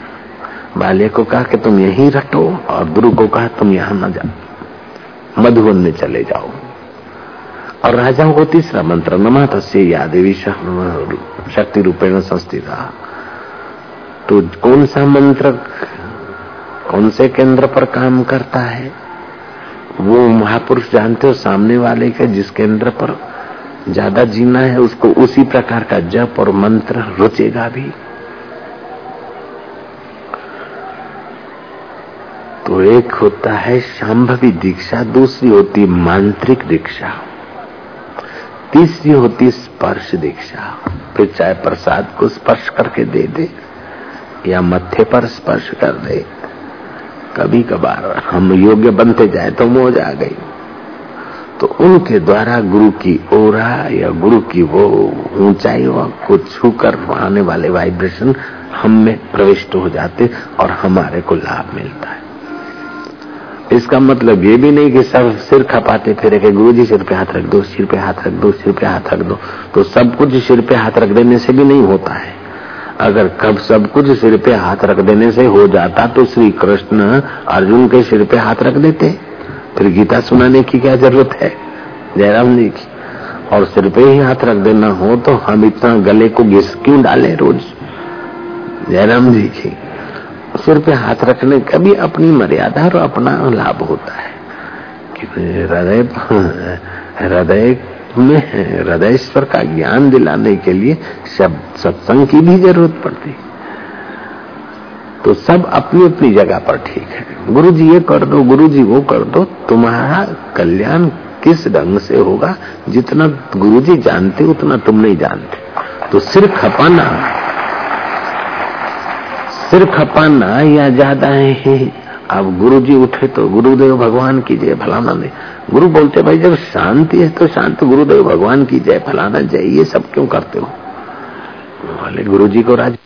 बाल्य को कहा कि तुम यहीं रटो और ध्रुव को कहा तुम यहाँ न जाओ। मधुवन में चले जाओ। और राजाओं को तीसरा मंत्र नमा तस्य या देवी शक्ति रूपेण संस्थित। तो कौन सा मंत्र, कौन से केंद्र पर काम करता है? वो महापुरुष जानते हो, सामने वाले के जिस केंद्र पर ज़्यादा जीना है उसको उसी प्रकार का जप और मंत्र रुचेगा भी। तो एक होता है शांभवी दीक्षा, दूसरी होती मांत्रिक दीक्षा, तीसरी होती स्पर्श दीक्षा। फिर चाहे प्रसाद को स्पर्श करके दे दे या मत्थे पर स्पर्श कर दे। कभी कभार हम योग्य बनते जाए तो मौज आ गई। तो उनके द्वारा गुरु की ओरा या गुरु की वो ऊंचाई को छूकर आने वाले वाइब्रेशन हम में प्रविष्ट हो जाते और हमारे को लाभ मिलता है। इसका मतलब ये भी नहीं कि सब सिर खपाते फिर के गुरु जी सिर पे हाथ रख दो, सिर पे हाथ रख दो, सिर पे हाथ रख दो। तो सब कुछ सिर पे हाथ रख देने से भी नहीं होता है। अगर कब सब कुछ सिर पे हाथ रख देने से हो जाता तो श्री कृष्ण अर्जुन के सिर पे हाथ रख देते। फिर गीता सुनाने की क्या ज़रूरत है? जयराम जी की। और सिर पे ही हाथ रख देना हो तो हम इतना गले को घिस क्यों डाले रोज? जयराम जी की। सिर पे हाथ रखने का भी अपनी मर्यादा और अपना लाभ होता है। हृदय हृदय में हृदयश्वर का ज्ञान दिलाने के लिए शब्द, सत्संग की भी ज़रूरत पड़ती। तो सब अपनी अपनी जगह पर ठीक है। गुरु जी ये कर दो गुरु जी वो कर दो, तुम्हारा कल्याण किस ढंग से होगा? जितना गुरु जी जानते, उतना तुम नहीं जानते। तो सिर खपाना। सिर खपाना या ज़्यादा है? अब गुरु जी उठे तो गुरुदेव भगवान की जय, फलाना ने गुरु बोलते, भाई जब शांति है तो शांत गुरुदेव भगवान की जय, फलाना जय, ये सब क्यों करते हो? गुरु जी को राज